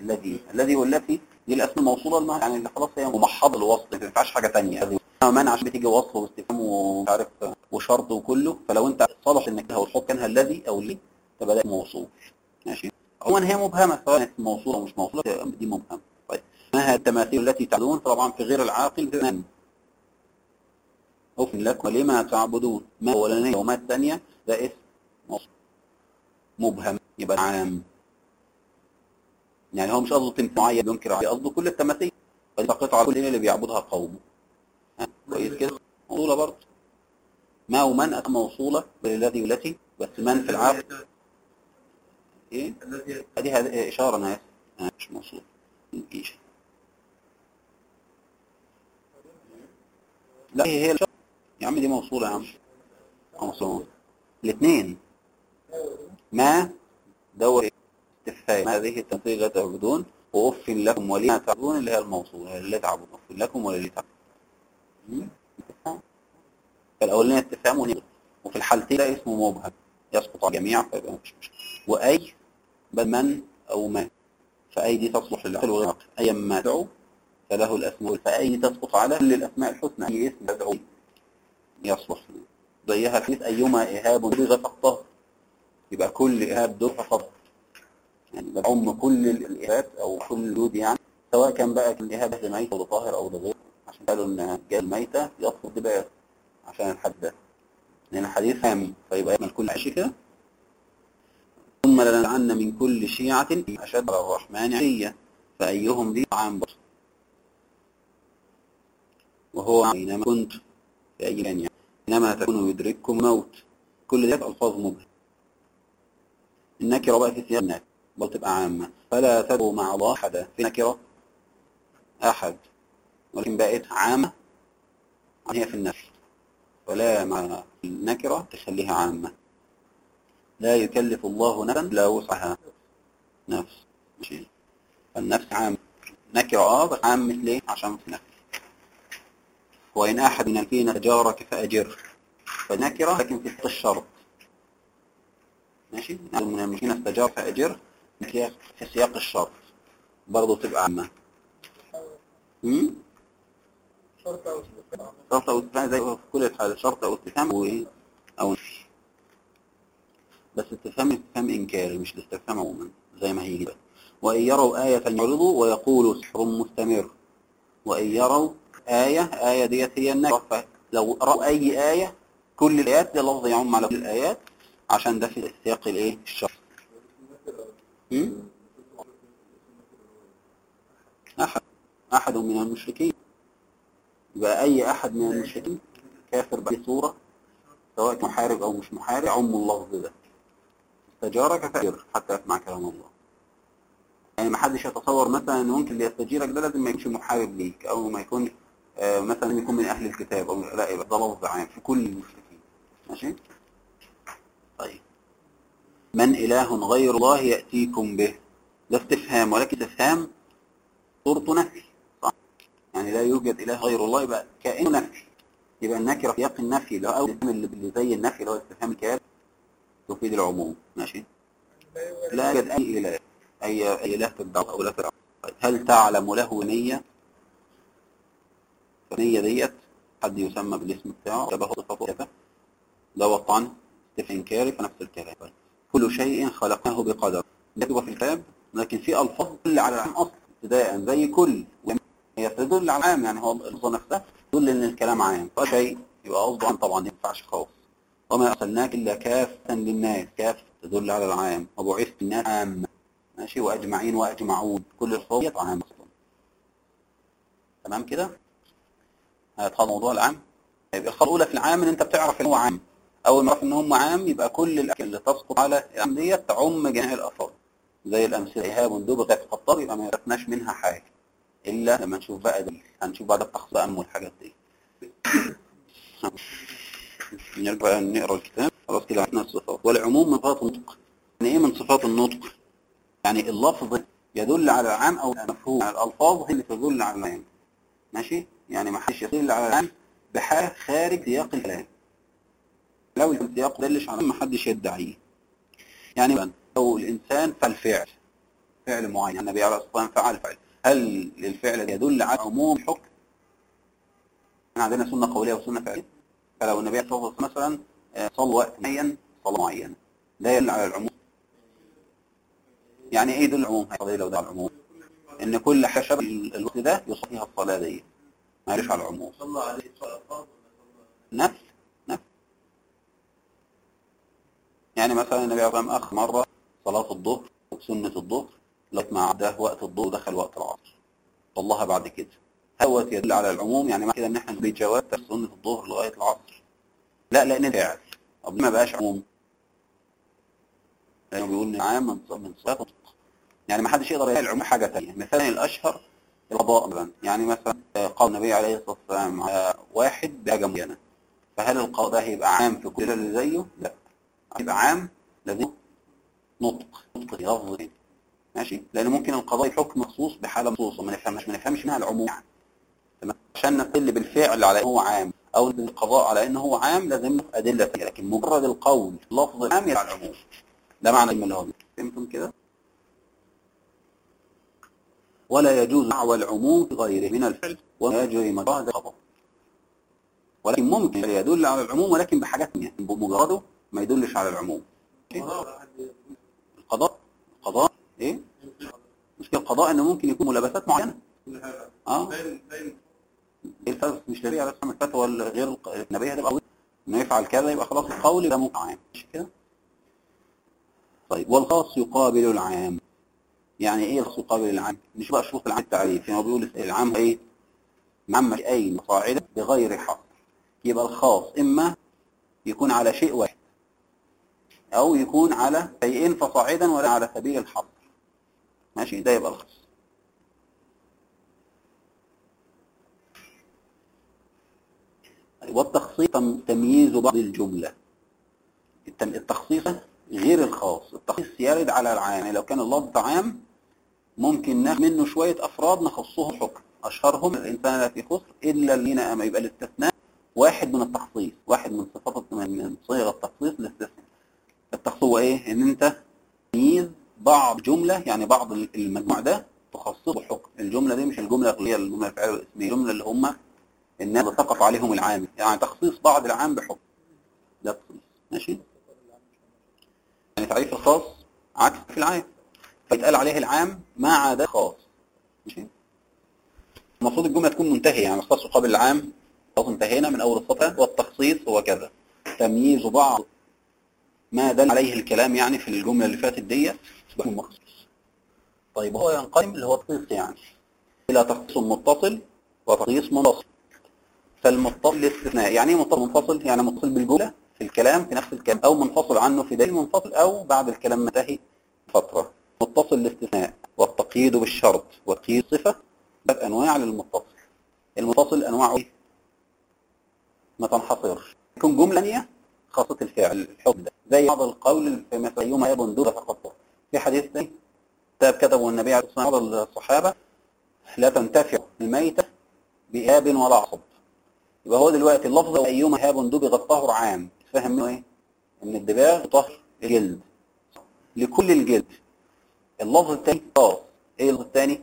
الذي الذي والتي دي الاسم الموصوله المعنى يعني اللي خلاص هي ممحضة الوصف ما ينفعش حاجة ثانية منع عشان بتيجي وصف واستفهام ومش عارف وشرط وكله. فلو أنت صلح إنك لو تحط كانها الذي أو اللي تبقى ده موصول. ماشي؟ عموما هي مبهمة سواء كانت موصولة أو مش موصولة دي مبهمة. طيب. ما هي التماثيل التي تعبدون؟ طبعا في غير العاقل من أوف لكم. لما تعبدون؟ ما أولانية وما الثانية ده اسم موصول. مبهم يبقى عام. يعني هو مش قصده تمثيل معين بينكر عليه قصده كل التماثيل. فدي قطعة كل اللي بيعبدها قومه كويس كده؟ موصولة برضه. ما ومن أتى موصولة بالذي والتي بس من في العقل إيه؟ الذي هذه أنا آسف. أنا مش موصول إيش؟ لا هي هي يا عم دي موصولة يا عم. موصولة الاثنين. ما دور استفهام هذه التمثيل لا تعبدون وأف لكم ولما تعبدون اللي هي الموصولة اللي تعبدون أف لكم وللي تعبدون. فالأولانية استفهام وفي الحالتين ده اسمه مبهم يسقط على الجميع فيبقى مش مشكلة. وأي بل من أو ما فأي دي تصلح للعقل وغير العقل أي ما تدعو فله الأسماء فأي تسقط على كل الأسماء الحسنى. أي اسم تدعو يصلح زيها الحديث أيما إهاب بغى فقطه يبقى كل إهاب دور فقط يعني بتعم كل الإهابات أو كل الوجود يعني سواء كان بقى كان إهاب لميت أو لطاهر أو لغير عشان قالوا إن جاء الميتة يطلب دباغ عشان الحد ده. لأن الحديث هام فيبقى يشمل كل شيء كده. ثم لنجعلن من كل شيعة أشد على الرحمن عية فأيهم دي عام بطر وهو أينما كنت في أي مكان يعني إنما تكون يدرككم موت كل ده ألفاظ مبهم النكرة بقى في سياق النكرة بل تبقى عامة. فلا تدعوا مع الله أحدا في نكرة. أحد. ولكن بقت عامة. هي في النفي ولا مع النكرة تخليها عامة. لا يكلف الله نفسا لا وسعها. نفس. ماشي. النفس عام نكرة آه بس عام مثل إيه عشان في نفس وإن أحد من الفين تجارك فأجر. فنكرة لكن في الشرط. ماشي؟ أحد من المشركين فأجر في سياق الشرط. برضه تبقى عامة. هم؟ شرط أو استثناء. شرط استفهام زي في كل الحال شرط أو استفهام أو نفي بس استفهام استفهام إنكاري مش الاستفهام عموما زي ما هيجي بقى وإن يروا آية يعرضوا ويقولوا سحر مستمر. وإن يروا آية آية ديت هي النكرة فلو رأوا أي آية كل الآيات ده لفظ يعم على كل الآيات عشان ده في سياق الإيه؟ الشرط؟ أحد أحد من المشركين. يبقى أي أحد من المشركين كافر بأي صورة سواء محارب أو مش محارب يعم اللفظ ده استجارك فأجر حتى يسمع كلام الله. يعني ما حدش يتصور مثلا ان ممكن اللي يستجيرك ده لازم ما يكونش محارب ليك أو ما يكون آه، مثلا يكون من أهل الكتاب أو لا يبقى ده لفظ عام في كل المشركين. ماشي؟ طيب. من إله غير الله يأتيكم به. ده استفهام ولكن استفهام صورته نفي. يعني لا يوجد إله غير الله يبقى كائنه نفي. يبقى النكرة في سياق النفي اللي هو الاستفهام اللي زي النفي اللي هو استفهام الكائن تفيد العموم ماشي؟ لا يوجد أي إله أي أي إله في الدعوة أو لا في طيب هل تعلم له نية؟ النية ديت حد يسمى بالاسم بتاعه شبه صفته كذا ده وطعن استفهام إنكاري فنفس الكلام. كل شيء خلقناه بقدر. يبقى في الكتاب لكن في ألفاظ تدل على العام أصلا. ابتداء زي كل هي تدل على العام يعني هو اللفظة نفسها تدل إن الكلام عام. فشيء يبقى قصده طبعا ما ينفعش خالص. وما أرسلناك إلا كافة للناس. كاف تدل على العام. وبعثت الناس عامة ماشي وأجمعين وأجمعون. كل الفوضية عام أصلا. تمام كده؟ هيدخل موضوع العام. يبقى الخطوة الأولى في العام إن أنت بتعرف إن هو عام. أول ما إن هم عام يبقى كل الأكل اللي تسقط على العام ديت تعم جميع الأفراد زي الأمثلة إيهاب في الخطاب يبقى ما يعرفناش منها حاجة. إلا لما نشوف بقى دي هنشوف بعد التخصص أم والحاجات دي. نرجع نقرأ الكتاب. خلاص كده عرفنا الصفات. والعموم من صفات النطق. يعني إيه من صفات النطق؟ يعني اللفظ يدل على العام أو المفهوم يعني الألفاظ هي اللي تدل على العام. ماشي؟ يعني ما حدش يدل على العام بحال خارج سياق الكلام. لو السياق دلش على ما حدش يدعيه. يعني لو الإنسان فالفعل فعل معين النبي عليه الصلاة والسلام فعل فعل هل للفعل يدل على عموم الحكم؟ إحنا عندنا سنة قولية وسنة فعلية. فلو النبي صلى الله عليه وسلم مثلا آه، صلى وقت معين صلاة معينة ده يدل على العموم. يعني إيه يدل العموم؟ لو ده العموم. إن كل شبه الوقت ده يصلي فيها الصلاة دي ما يعرفش على العموم. صلى عليه نفس يعني مثلا النبي عليه الصلاة أخ مرة صلاة الظهر سنة الظهر لغاية ما عداه وقت الظهر ودخل وقت العصر. صلاها بعد كده. هو يدل على العموم يعني ما كده إن إحنا بجواز سنة الظهر لغاية العصر. لا لأن ده فعل طب ما بقاش عموم. لأنه بيقول إن عام من النطق. يعني ما حدش يقدر يعمل عموم حاجة تانية. مثلا الأشهر القضاء مثلا. يعني مثلا قال النبي عليه الصلاة والسلام واحد بحاجة معينة فهل القضاء ده هيبقى عام في كل اللي زيه؟ لا. هيبقى عام لازم نطق نطق لفظ. ماشي؟ لأن ممكن القضاء حكم مخصوص بحالة مخصوصة ما نفهمش ما نفهمش منها العموم يعني. تمام؟ عشان نقل بالفعل على إنه عام أو بالقضاء على إنه هو عام لازم له أدلة ثانية لكن مجرد القول لفظ يدل على العموم. ده معنى اللي هو فهمتم كده؟ ولا يجوز دعوى العموم غيره من الفعل ولا يجري مجرى القضاء. ولكن ممكن يدل على العموم ولكن بحاجات بمجرده ما يدلش على العموم. القضاء القضاء إيه؟ مشكله القضاء إنه ممكن يكون ملابسات معينة. آه. الفلسفة مش دليل على اسم الفتوى غير النبي هتبقى انه يفعل كذا يبقى خلاص القول ده ممكن عام مش كده؟ طيب والخاص يقابل العام. يعني إيه الخاص يقابل العام؟ مش بقى شروط العام التعريف. يعني هو بيقول العام إيه؟ عم اين صاعدا بغير حق. يبقى الخاص إما يكون على شيء واحد. أو يكون على شيئين فصاعدا ولا على سبيل الحصر ماشي؟ ده يبقى الخاص والتخصيص تمييز بعض الجملة. التخصيص غير الخاص. التخصيص يرد على العام. يعني لو كان اللفظ عام ممكن ناخد منه شوية أفراد نخصهم حكم. أشهرهم الإنسان لا في خسر إلا الذين أما يبقى الاستثناء واحد من التخصيص واحد من صفات من صيغ التخصيص الاستثناء. التخصيص هو إيه؟ إن أنت تمييز بعض جملة يعني بعض المجموع ده تخصصه حكم. الجملة دي مش الجملة اللي هي الجملة الفعلية والاسمية الجملة اللي هم الناس سقط عليهم العام. يعني تخصيص بعض العام بحكم. ده تخصيص. ماشي؟ يعني تعريف الخاص عكس في العام. فيتقال عليه العام ما عدا خاص. ماشي؟ المفروض الجملة تكون منتهية. يعني الخاص قبل العام خلاص انتهينا من أول الصفحة والتخصيص هو كذا. تمييز بعض ما دل عليه الكلام يعني في الجملة اللي فاتت ديت مخصوص طيب هو ينقسم اللي هو تخصيص يعني. إلى تخصيص متصل وتخصيص منفصل. فالمتصل الاستثناء يعني إيه متصل؟ منفصل يعني متصل بالجملة في الكلام في نفس الكلام أو منفصل عنه في دليل منفصل أو بعد الكلام منتهي فترة متصل الاستثناء والتقييد بالشرط والتقييد صفة أنواع للمتصل. المتصل أنواعه إيه؟ ما تنحصرش. يكون جملة ثانية خاصة الفعل الحكم ده زي بعض القول في مثل يوم يبن دور فقط. في حديث ثاني كتاب كتبه النبي عليه الصلاة والسلام بعض الصحابة لا تنتفع الميتة بإياب ولا عصب يبقى هو دلوقتي اللفظ أيما هاب دبغ الطهر عام. تفهم منه إيه؟ إن الدباغ طهر الجلد. لكل الجلد. اللفظ الثاني خاص إيه اللفظ الثاني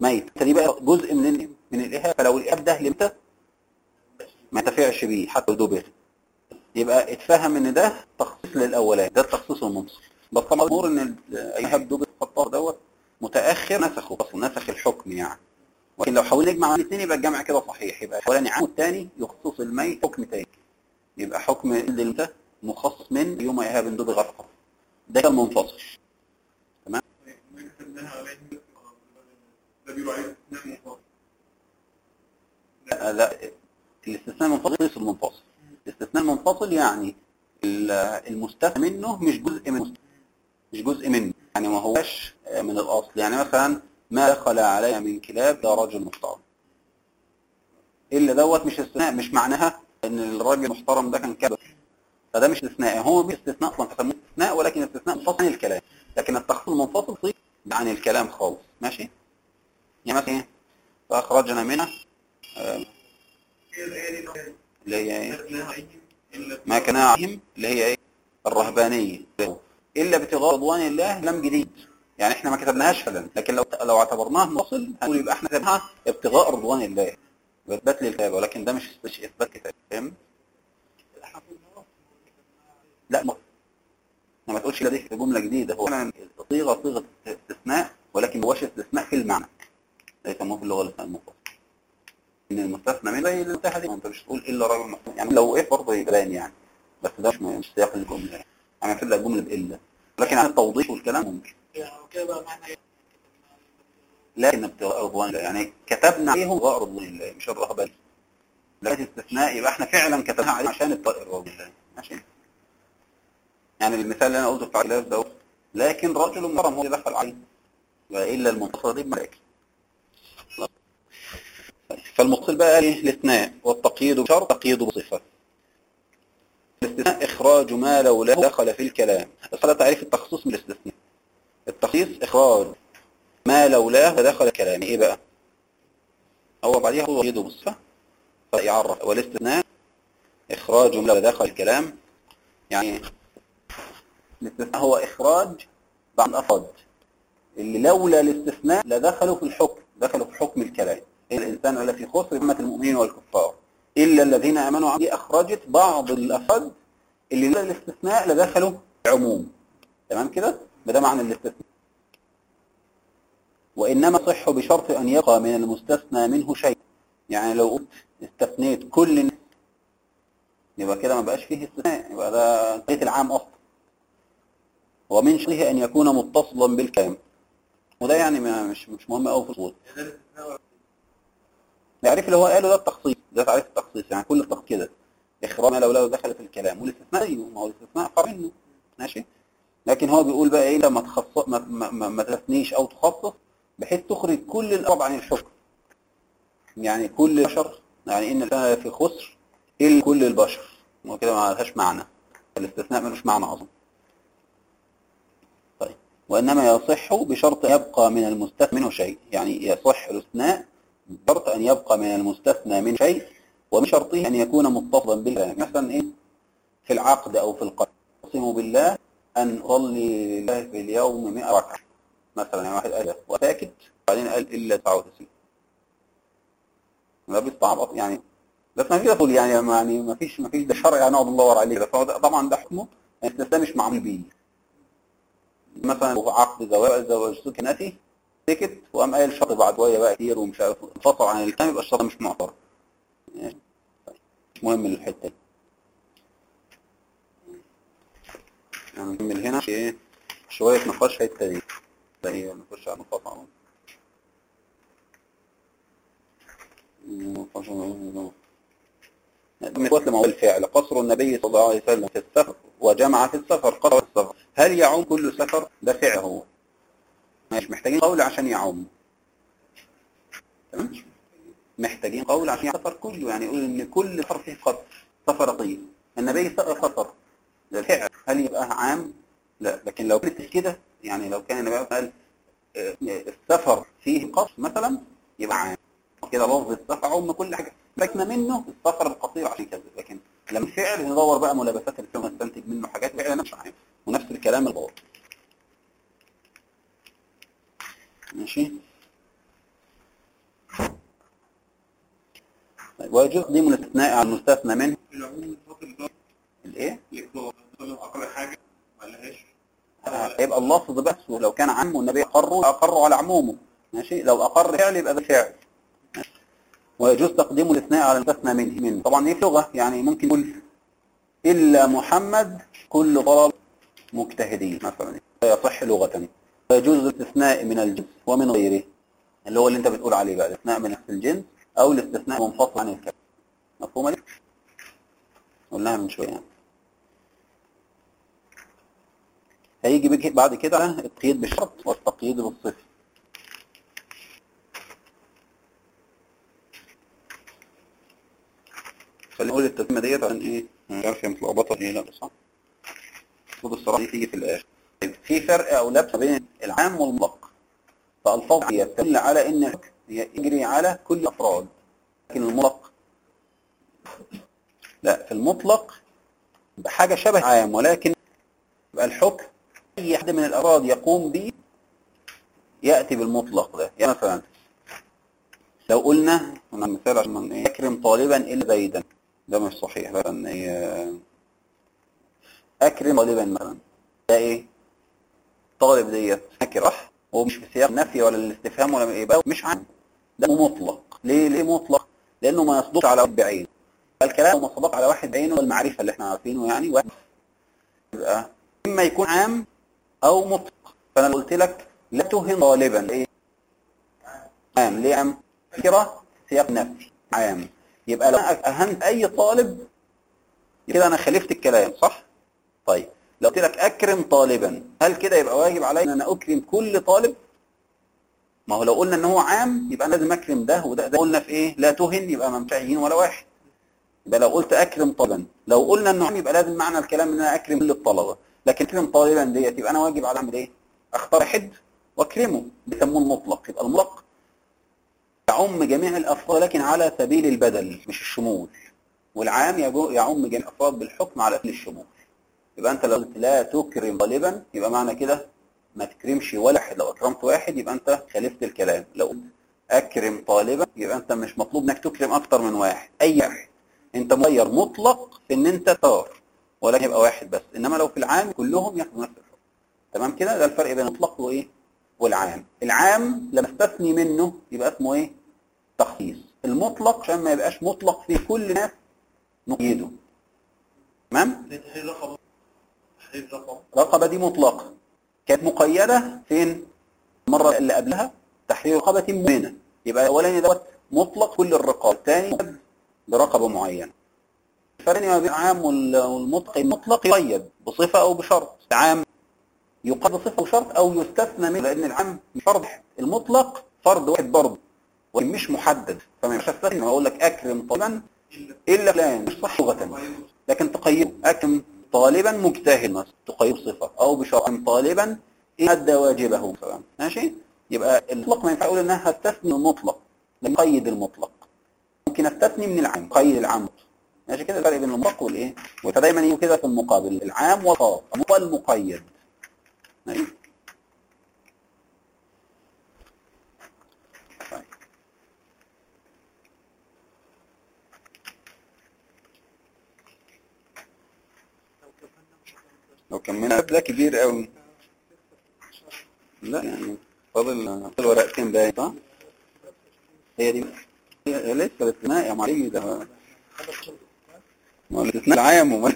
ميت. دي بقى جزء من من الإيهاب. فلو الإيهاب ده لمتى ما ينتفعش بيه حتى دبغ. يبقى اتفهم إن ده تخصيص للأولاني ده التخصيص المنصف بس طبعا الأمور إن الايهاب دبغ الطهر دوت متأخر نسخه أصلا نسخ الحكم يعني. ولكن لو حاولنا نجمع الاثنين يبقى الجمع كده صحيح يبقى الاولاني عام والثاني يخصص الميت حكم ثاني يبقى حكم الدلتا مخصص من يوم إيهاب دب غرقه. ده كان منفصل. تمام؟ لا لا الاستثناء المنفصل ليس المنفصل. الاستثناء المنفصل يعني المستثنى منه مش جزء من مش جزء منه. يعني ما هوش من الأصل. يعني مثلا ما دخل علي من كلاب ده رجل محترم. إلا دوت مش استثناء مش معناها إن الراجل المحترم ده كان كذا فده مش استثناء. هو مش استثناء فسموه استثناء ولكن استثناء منفصل عن الكلام. لكن التخصيص المنفصل صيغ عن الكلام خالص. ماشي؟ يعني مثلا إيه؟ فأخرجنا منها آه. اللي هي إيه؟ ما كان عليهم اللي هي إيه؟ الرهبانية. إلا ابتغاء رضوان الله لم جديد. يعني إحنا ما كتبناهاش فعلا لكن لو لو اعتبرناه منفصل هنقول يبقى إحنا كتبناها ابتغاء رضوان الله. إثبات للكتاب ولكن ده مش مش إثبات كتاب. فاهم؟ لا ما ما تقولش دي جملة جديدة. هو فعلا صيغة صيغة استثناء ولكن هوش استثناء في المعنى. ده يسموه في اللغة المفصل إن المستثنى من زي المتاحه دي أنت مش تقول إلا رجل محترم يعني لو إيه برضه يبان يعني. بس ده مش سياق الجملة. يعني أنا يعني لك الجمله بإلا. لكن عن التوضيح والكلام ممكن. لكن ابتغاء رضوان الله. يعني كتبنا عليهم ابتغاء رضوان الله؟ مش الرهبان لكن استثناء. يبقى إحنا فعلا كتبناها عليه عشان ابتغاء رضوان الله ماشي. يعني المثال اللي أنا قلته بتاع الخلاف ده. لكن رجل محترم هو اللي دخل عليه. والا المنتصر دي ملائكه فالمتصل بقى إيه؟ الاثناء والتقييد بشرط تقييد بصفة. الاستثناء إخراج ما لولاه دخل في الكلام. أصلا تعريف التخصيص من الاستثناء. التخصيص إخراج ما لولاه دخل الكلام. إيه بقى؟ هو بعديها هو تقييد بصفة. فيعرف. والاستثناء إخراج ما دخل الكلام. يعني الاستثناء هو إخراج بعض الأفراد. اللي لولا الاستثناء لدخلوا في الحكم. دخلوا في حكم الكلام. الإنسان في خسر أمة المؤمنين والكفار إلا الذين آمنوا عمدي أخرجت بعض الأفراد اللي لولا الاستثناء لدخلوا في عموم. تمام كده؟ ده معنى الاستثناء. وإنما صح بشرط أن يبقى من المستثنى منه شيء. يعني لو قلت استثنيت كل الناس يبقى كده ما بقاش فيه استثناء يبقى ده بيت العام أصلا. ومن شرطه أن يكون متصلا بالكلام. وده يعني مش مش مهم قوي في الصوت. التعريف اللي هو قاله ده التخصيص ده تعريف التخصيص يعني كل التخصيص كده. إخراج ما لو لو دخل في الكلام والاستثناء أيوه ما هو الاستثناء فرع منه ماشي؟ لكن هو بيقول بقى إيه لما تخصص ما, ما, ما, تثنيش أو تخصص بحيث تخرج كل الأرض عن الحكم. يعني كل البشر يعني الانسان في خسر إلا كل البشر. وكده ما لهاش معنى. الاستثناء ملوش معنى أصلا. طيب. وإنما يصح بشرط يبقى من المستثنى منه شيء. يعني يصح الاستثناء بشرط أن يبقى من المستثنى منه شيء ومن شرطه أن يكون متصلا بالكلام مثلا إيه؟ في العقد أو في القتل أقسم بالله أن أصلي لله في اليوم 100 ركعة مثلا يعني واحد قال وساكت وبعدين قال إلا 99 ده بيستعبط. يعني بس ما فيش تقول يعني يعني ما فيش ما فيش ده شرع يعني نقعد ندور عليه. ده- طبعا ده حكمه. الاستثناء مش معمول بيه. مثلا لو عقد زواج زواج سكنتي سكت وقام قايل شرط بعد شوية بقى كتير ومش عارف انفصل عن الكلام يبقى الشرط مش يعني مش مهم الحتة دي. يعني نكمل هنا إيه؟ شوية نقاش الحتة دي. هي نخش على نقاط معلومة. نقاش معلومة. من موضوع الفعل. قصر النبي صلى الله عليه وسلم في السفر وجمع في السفر قصر السفر. هل يعم كل سفر؟ ده فعل هو. مش محتاجين قول عشان يعم تمام؟ محتاجين قول عشان السفر كله يعني يقول إن كل سفر فيه قصر سفر طيب. النبي سفر ده فعل. هل يبقى عام؟ لا. لكن لو كانت كده يعني لو كان النبي قال آه، السفر فيه قصر مثلا يبقى عام. كده لفظ السفر عم كل حاجة. لكن منه السفر القصير عشان كذا لكن لما فعل ندور بقى ملابسات الفيلم نستنتج منه حاجات فعلا مش عام. ونفس الكلام الغلط ماشي؟ طيب، ويجوز تقديم الاستثناء على المستثنى منه؟ الإيه؟ الإقرار لو أقل حاجة ما لهاش هيبقى اللفظ بس ولو كان عام والنبي أقره أقره على عمومه. ماشي؟ لو أقر فعل يبقى ده فعل. ويجوز تقديم الاثناء على المستثنى منه. منه. طبعا دي لغة يعني ممكن نقول إلا محمد كل طلب مجتهدين مثلا. لا يصح لغة ويجوز الاستثناء من الجنس ومن غيره. اللي هو اللي انت بتقول عليه بقى الاستثناء من نفس الجنس أو الاستثناء منفصل عن الكلام مفهومة دي؟ قلناها من شوية يعني. هيجي بعد كده التقييد بالشرط والتقييد بالصفة. خلينا نقول التسمية ديت عشان إيه؟ مش عارف هي متلخبطة. إيه؟ لا صح. المفروض الصراحة دي تيجي في الآخر. طيب، في فرق أو لبس بين العام والمطلق. فالفاظ هي تدل على الحكم يجري على كل الافراد لكن المطلق لا. في المطلق بحاجة شبه عام ولكن يبقى الحكم أي حد من الأفراد يقوم به يأتي بالمطلق ده. يعني مثلا لو قلنا قلنا مثال عشان من إيه؟ أكرم طالبا إلا زيدا. ده مش صحيح. مثلا إيه أكرم طالبا مثلا ده إيه؟ طالب ديت نكرة هو مش في سياق النفي ولا الاستفهام ولا يبقى مش عام ده مطلق. ليه؟ ليه مطلق؟ لأنه ما يصدقش على واحد بعينه. الكلام ما صدق على واحد بعينه والمعرفة اللي إحنا عارفينه يعني واحد يبقى إما يكون عام أو مطلق. فأنا قلت لك لا تهن طالبا. إيه عام. ليه عام؟ فكرة سياق نفي عام. يبقى لو أنا أهنت أي طالب كده أنا خالفت الكلام صح؟ طيب. لو قلت لك أكرم طالبا هل كده يبقى واجب علي أن أنا أكرم كل طالب؟ ما هو لو قلنا إن هو عام يبقى أنا لازم أكرم ده وده ده قلنا في إيه؟ لا تهن يبقى ما ولا واحد. يبقى لو قلت أكرم طالبا لو قلنا إنه عام يبقى لازم معنى الكلام إن أنا أكرم كل الطلبة. لكن أكرم طالبا ديت يبقى أنا واجب على أعمل إيه؟ أختار واحد وأكرمه بيسموه المطلق. يبقى المطلق يعم جميع الأفراد لكن على سبيل البدل مش الشمول. والعام يعم جميع الأفراد بالحكم على سبيل الشمول. يبقى انت لو قلت لا تكرم طالبا يبقى معنى كده ما تكرمش ولا واحد لو اكرمت واحد يبقى انت خالفت الكلام. لو اكرم طالبا يبقى انت مش مطلوب انك تكرم أكتر من واحد. أي واحد. انت مغير مطلق في ان انت تار ولكن يبقى واحد بس. انما لو في العام كلهم ياخدوا نفس الحكم. تمام كده؟ ده الفرق بين المطلق وايه؟ والعام. العام لما استثني منه يبقى اسمه إيه؟ تخصيص. المطلق عشان ما يبقاش مطلق في كل ناس نقيده. تمام تحرير رقم تحرير رقم رقبة دي مطلقة كانت مقيدة فين؟ المرة اللي قبلها تحرير رقبة مؤمنة يبقى الأولاني دوت مطلق كل الرقاب الثاني برقبة معينة. الفرق ما بين العام وال- والمطلق المطلق يقيد بصفة أو بشرط. العام يقيد بصفة وشرط أو يستثنى منه لأن العام فرض. المطلق فرض واحد برضه ولكن مش محدد. فما ينفعش استثنى أقول لك أكرم طالبا إلا فلان مش صح لغة. لكن تقيد أكرم طالبا مجتهد مثلا تقيد صفة أو بشرط طالبا أدى واجبه ماشي؟ يبقى المطلق ما ينفع أقول إنها هستثني المطلق لم يقيد المطلق. ممكن أستثني من العام قيد العام. ماشي كده؟ الفرق بين المطلق والإيه؟ فدايما يجوا كده في المقابل. العام والخاص والمقيد ماشي؟ لو كملنا ده كبير قوي. لا يعني فاضل ورقتين باين صح؟ هي دي. هي لسه الاستثناء يا معلم ده ما هو الاستثناء العام وما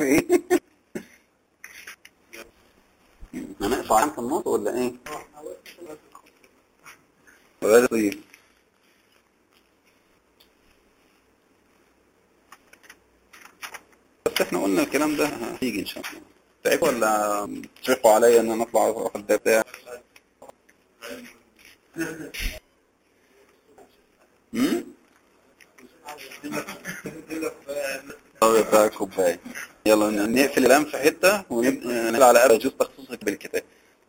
إيه؟ هنقطع عام في النص ولا إيه؟ ولا طيب. بس إحنا قلنا الكلام ده هيجي إن شاء الله. تعبوا ولا تشرقوا عليا إن أنا أطلع اخد ده بتاع امم طب كوبايه يلا نقفل الكلام في حتة ونبقى على الاقل يجوز تخصيصك بالكتاب.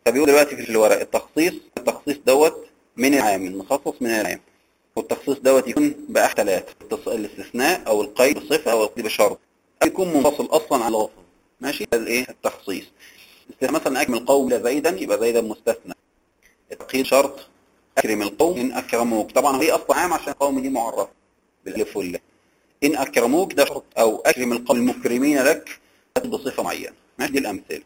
فبيقول دلوقتي في الورق التخصيص التخصيص دوت من العام المخصص من العام. والتخصيص دوت يكون بأحد ثلاثة الاستثناء أو القيد بصفة أو القيد بشرط. يكون منفصل أصلا على لفظ ماشي؟ ده الايه؟ التخصيص. مثلا اكمل قوم لا زيدا يبقى زيدا مستثنى. التقييد شرط أكرم القوم إن أكرموك. طبعا هي أصلا عام عشان القوم دي معرفة بالالف واللام إن أكرموك ده شرط. أو أكرم القوم المكرمين لك بصفة معينة. ماشي؟ دي الأمثلة.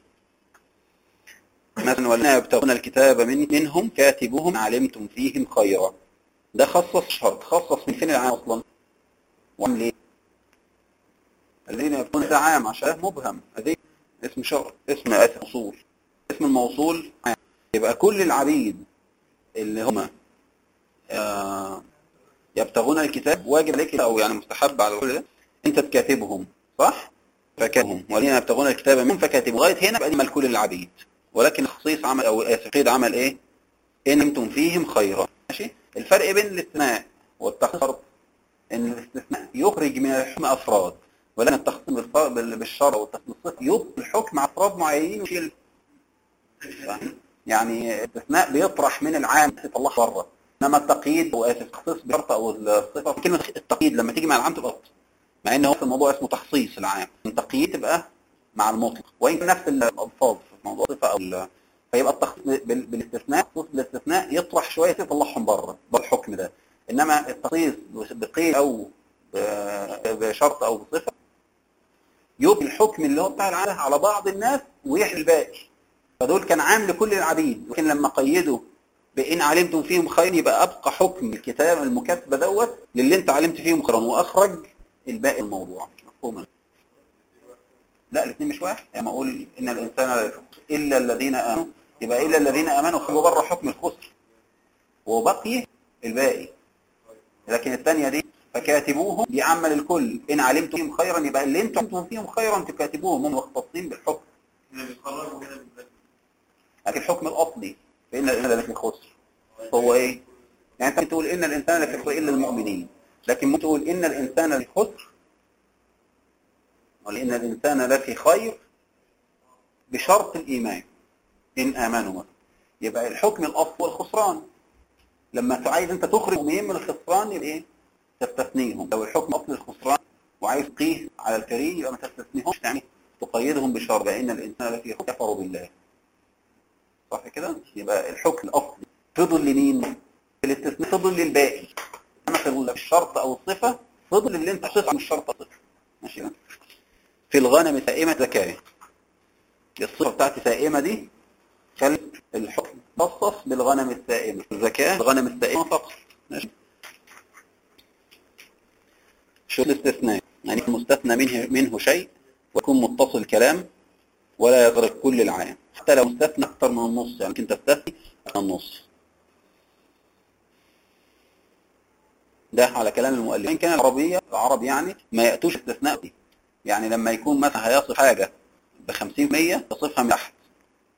مثلا والذين يبتغون الكتاب من منهم كاتبوهم علمتم فيهم خيرا. ده خصص شرط. خصص من فين العام أصلا؟ وعم ليه؟ الذين يبتغون ده عام عشان مبهم. هذه اسم شرط اسم اسم موصول. اسم الموصول عام. يبقى كل العبيد اللي هم آه، يبتغون الكتاب واجب عليك أو يعني مستحب على كل ده أنت تكاتبهم صح؟ فكاتبهم. والذين يبتغون الكتاب منهم فكاتبوا لغاية هنا بقى دي كل العبيد. ولكن التخصيص عمل أو قيد عمل إيه؟ إن أنتم فيهم خيرا. ماشي؟ الفرق بين الاستثناء والتخصيص شرط إن الاستثناء يخرج من الحكم أفراد. ولكن التخصيص بالشرع والتخصيص يبقى الحكم على افراد معينين ويشيل؟ يعني الاستثناء بيطرح من العام يطلعه بره. إنما التقييد أو التخصيص بشرط أو الصفة. كلمة التقييد لما تيجي مع العام تبقى. مع إن هو في الموضوع اسمه تخصيص العام. التقييد تبقى مع المطلق. وإن نفس الألفاظ في موضوع الصفه أو فيبقى التخصيص بال- بالاستثناء التخصيص بالاستثناء يطرح شوية يطلعهم بره بره الحكم ده. إنما التخصيص بقيد أو بشرط أو بصفة يبقي الحكم اللي هو بتاع العاده على بعض الناس ويحل الباقي. فدول كان عام لكل العبيد. لكن لما قيدوا بإن علمتم فيهم خير يبقى أبقى حكم الكتاب المكاتبة دوت للي أنت علمت فيهم خيرا. وأخرج الباقي الموضوع. مفهوم؟ لا الاثنين مش واحد. يعني ما أقول إن الإنسان لا يخسر إلا الذين آمنوا. يبقى إلا الذين آمنوا خلوا بره حكم الخسر. وبقي الباقي. لكن الثانية دي فكاتبوهم دي عامة للكل إن علمتم فيهم خيرا يبقى اللي أنتم علمتم فيهم خيرا تكاتبوهم هم مختصين بالحكم. لكن الحكم الأصلي فإن الإنسان لفي خسر هو إيه؟ يعني أنت تقول إن الإنسان لفي خسر إلا المؤمنين لكن ممكن تقول إن الإنسان لفي خسر إن الإنسان لفي خير بشرط الإيمان إن آمنوا. يبقى الحكم الأصلي هو الخسران لما عايز أنت تخرج من الخسران يبقى إيه؟ تستثنيهم لو الحكم أصلي الخسران وعايز تقيه على الكريم يبقى ما تستثنيهمش يعني تقيدهم بشرط بأن الإنسان خسر كفروا بالله. صح كده؟ يبقى الحكم الاصلي فضل لمين؟ في الاستثناء. فضل للباقي. اما في الشرط أو الصفه فضل اللي أنت حطيت عن الشرط صفة. ماشي؟ في الغنم سائمة زكاة. الصفة بتاعت سائمة دي خلت الحكم خصص بالغنم السائمة. الزكاة الغنم السائمة فقط. ماشي؟ شروط الاستثناء؟ يعني المستثنى منه منه شيء ويكون متصل كلام ولا يغرق كل العام حتى لو استثنى أكثر من النص يعني ممكن تستثني أكثر من النص. ده على كلام المؤلف. إن كان العربية العرب يعني ما يأتوش استثناء دي يعني لما يكون مثلا هيصف حاجة ب 50% يصفها من تحت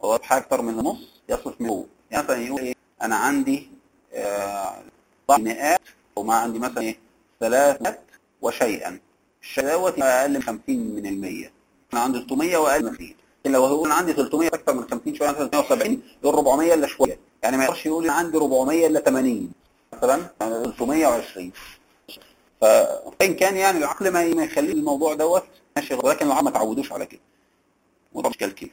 هو حاجة أكثر من النص يصف من فوق يعني مثلا يقول إيه أنا عندي آه مئات وما عندي مثلا إيه ثلاث وشيئا. يبقى أقل من 50 من المية. أنا عندي 300 وأقل من 50 لكن لو هو أنا عندي 300 أكثر من 50 شوية مثلا 170 يقول 400 إلا شوية. يعني ما يقدرش يقول أنا عندي 400 إلا 80 مثلا 320 فإن كان يعني العقل ما يخلي الموضوع دوت ماشي ولكن العرب ما تعودوش على كده. وده مشكلة كده.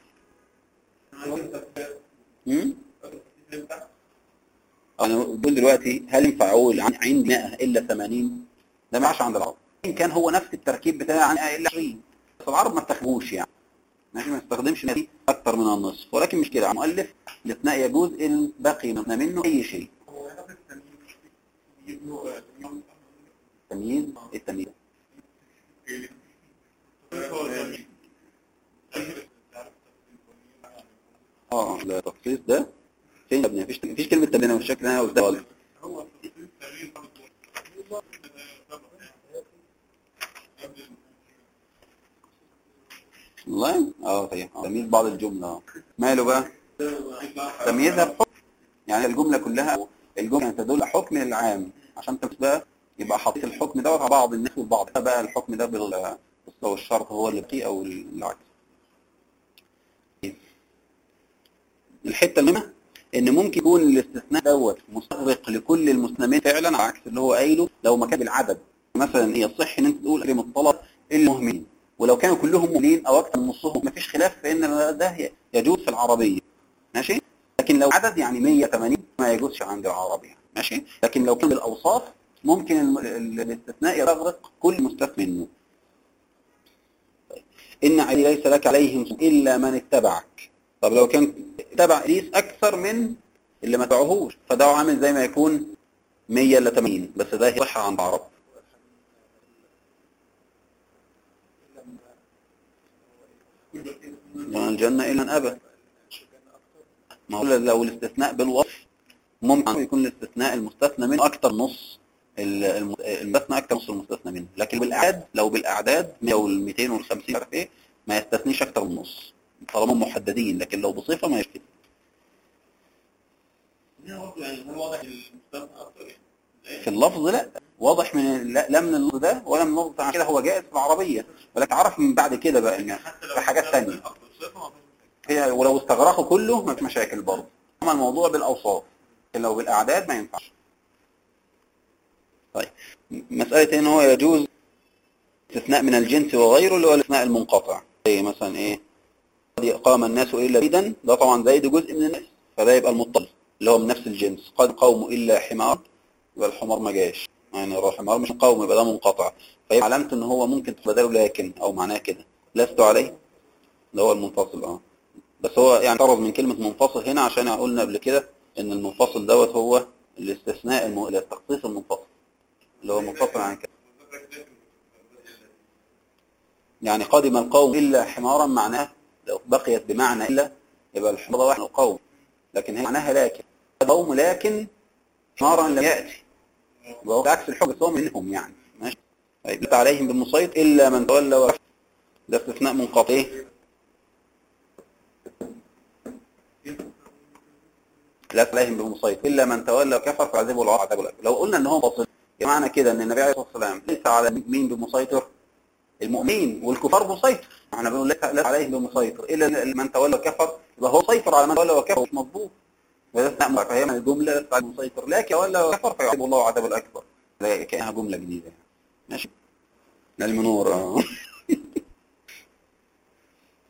أنا بقول دلوقتي هل ينفع أقول عن عندي 100 إلا 80 ده ما عند العرب إن كان هو نفس التركيب بتاع عن 100 إلا 20 بس العرب ما استخدموش يعني. ماشي ما استخدمش دي أكتر من النصف ولكن مش كده. المؤلف الاثناء يجوز إن بقي منه أي شيء. تمييز التمييز. آه لا تخصيص ده فين يا ابني؟ مفيش مفيش كلمة تمرين بالشكل اللي أنا قلتها خالص والله آه صحيح آه، تمييز بعض الجملة. آه ماله بقى؟ تمييزها بحكم يعني الجملة كلها الجملة تدل على حكم العام. عشان تميز بقى يبقى حاطط الحكم ده على بعض الناس والبعض. بقى الحكم ده بال والشرط هو اللي فيه أو العكس. الحتة المهمة إن ممكن يكون الاستثناء دوت مستغرق لكل المسلمين فعلا عكس اللي هو قايله لو ما كان بالعدد. مثلا هي الصح إن أنت تقول اكرم الطلب المهمين. ولو كانوا كلهم مؤمنين أو أكثر من نصهم ما فيش خلاف فان ده يجوز في العربية. ماشي؟ لكن لو عدد يعني 180 ما يجوزش عند العربيه ماشي؟ لكن لو كان بالأوصاف ممكن الاستثناء يغرق كل مستثنى منه. إن علي ليس لك عليهم إلا من اتبعك. طب لو كان اتبع إبليس أكثر من اللي ما تبعهوش فده عامل زي ما يكون 100 إلا 80 بس ده يصح عند العرب. ومن الجنة إلا من أبى. ما هو لو الاستثناء بالوصف ممكن يكون الاستثناء المستثنى منه أكثر نص ال- الم- المستثنى أكثر نص المستثنى منه. لكن بالأعداد لو بالأعداد 100 وال 250 عارف إيه ما يستثنيش أكثر من نص. طالما محددين لكن لو بصفة ما يشتري في اللفظ لا. واضح من لا, لا من اللفظ ده ولا من اللفظ بتاع كده هو جائز في العربية. ولكن عرف من بعد كده بقى ان في حاجات ثانية. هي ولو استغرقوا كله ما في مشاكل برضه. أما الموضوع بالأوصاف لو بالأعداد ما ينفعش. طيب. مسألة إن هو يجوز استثناء من الجنس وغيره اللي هو الاستثناء المنقطع. زي مثلا إيه؟ قد قام الناس إلا زيدا ده طبعا زيد جزء من الناس فده يبقى المتصل اللي هو من نفس الجنس. قد قوم إلا حمار يبقى الحمار ما جاش. يعني الحمار مش قوم يبقى ده منقطع. فيبقى علامته إن هو ممكن تبدله لكن أو معناه كده. لست عليه؟ اللي هو المنفصل آه. بس هو يعني طرد من كلمة منفصل هنا عشان قلنا قبل كده إن المنفصل دوت هو الاستثناء الم... التخصيص المنفصل اللي هو منفصل عن كده. يعني قادم القوم إلا حمارا معناه لو بقيت بمعنى إلا يبقى الحمار واحد القوم لكن هي معناها لكن. قوم لكن حمارا لم يأتي. وهو الحكم بس هو منهم يعني. ماشي. طيب عليهم بالمصيط إلا من تولى ده استثناء منقطع. لا عليهم بمصيط إلا من تولى وكفر فعذبه الله عذاب الأكبر لو قلنا إن هو يبقى معنى كده إن النبي عليه الصلاة والسلام ليس على مين بمسيطر؟ المؤمنين والكفار مسيطر إحنا بنقول لك عليهم بمسيطر. إلا من تولى وكفر يبقى هو مسيطر على من تولى وكفر مش مضبوط وده فهي من الجملة ليس على المسيطر لكن تولى وكفر فيعذبه الله عذاب الأكبر كأنها جملة جديدة. ماشي. المنور آه.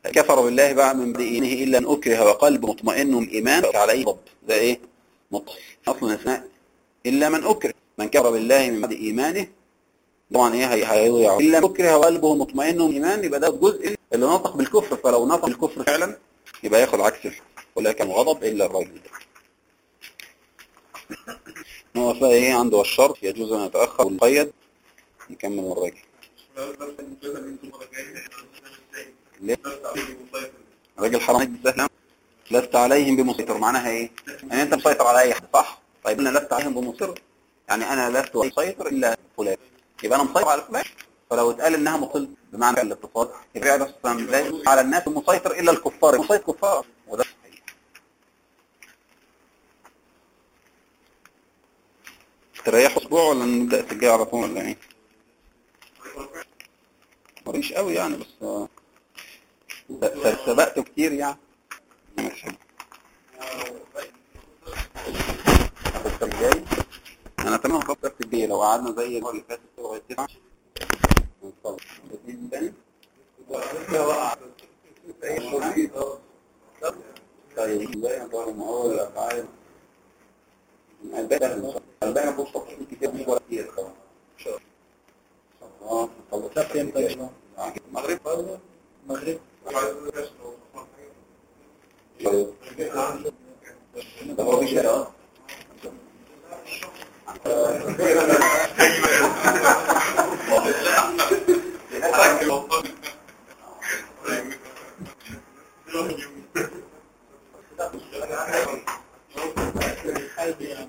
كفر بالله بعد من دينه إلا أن أكره وقلبه مطمئن بالإيمان عليه ضب ده إيه؟ مطلق. أصلا اثناء إلا من أكره. من كفر بالله من بعد إيمانه طبعا إيه؟ هي- هيضيع. إلا من أكره وقلبه مطمئن بالإيمان يبقى ده الجزء اللي نطق بالكفر. فلو نطق بالكفر فعلا يبقى ياخد عكس ولكن غضب إلا الرجل. ده هو فيها إيه؟ عنده الشرط. يجوز أن يتأخر والمقيد نكمل الراجل؟ راجل حرام عليك لست عليهم بمسيطر. معناها إيه؟ يعني أنت مسيطر على أي حد صح؟ طيب أنا لست عليهم بمسيطر. يعني أنا لست مسيطر إلا فلان. يبقى أنا مسيطر على فلان. فلو اتقال إنها مصل بمعنى الاتصال يبقى بس على الناس مسيطر إلا الكفار. مسيطر كفار. وده تريح أسبوع ولا نبدأ الجاي على طول ولا إيه؟ مفيش قوي يعني بس سبقته كتير يعني ماشي أنا تمام خلاص الدرس الجاي لو قعدنا زي اللي فاتت كده لغايه 9 نخلص الاثنين تاني طيب باقي نظام المعول الافعال الباقي الباقي ما فيهوش تفاصيل كتير مش ولا كتير طبعا ان شاء الله ده فين طيب؟ المغرب المغرب طيب ده هو بيشتغل آه قلبي يعني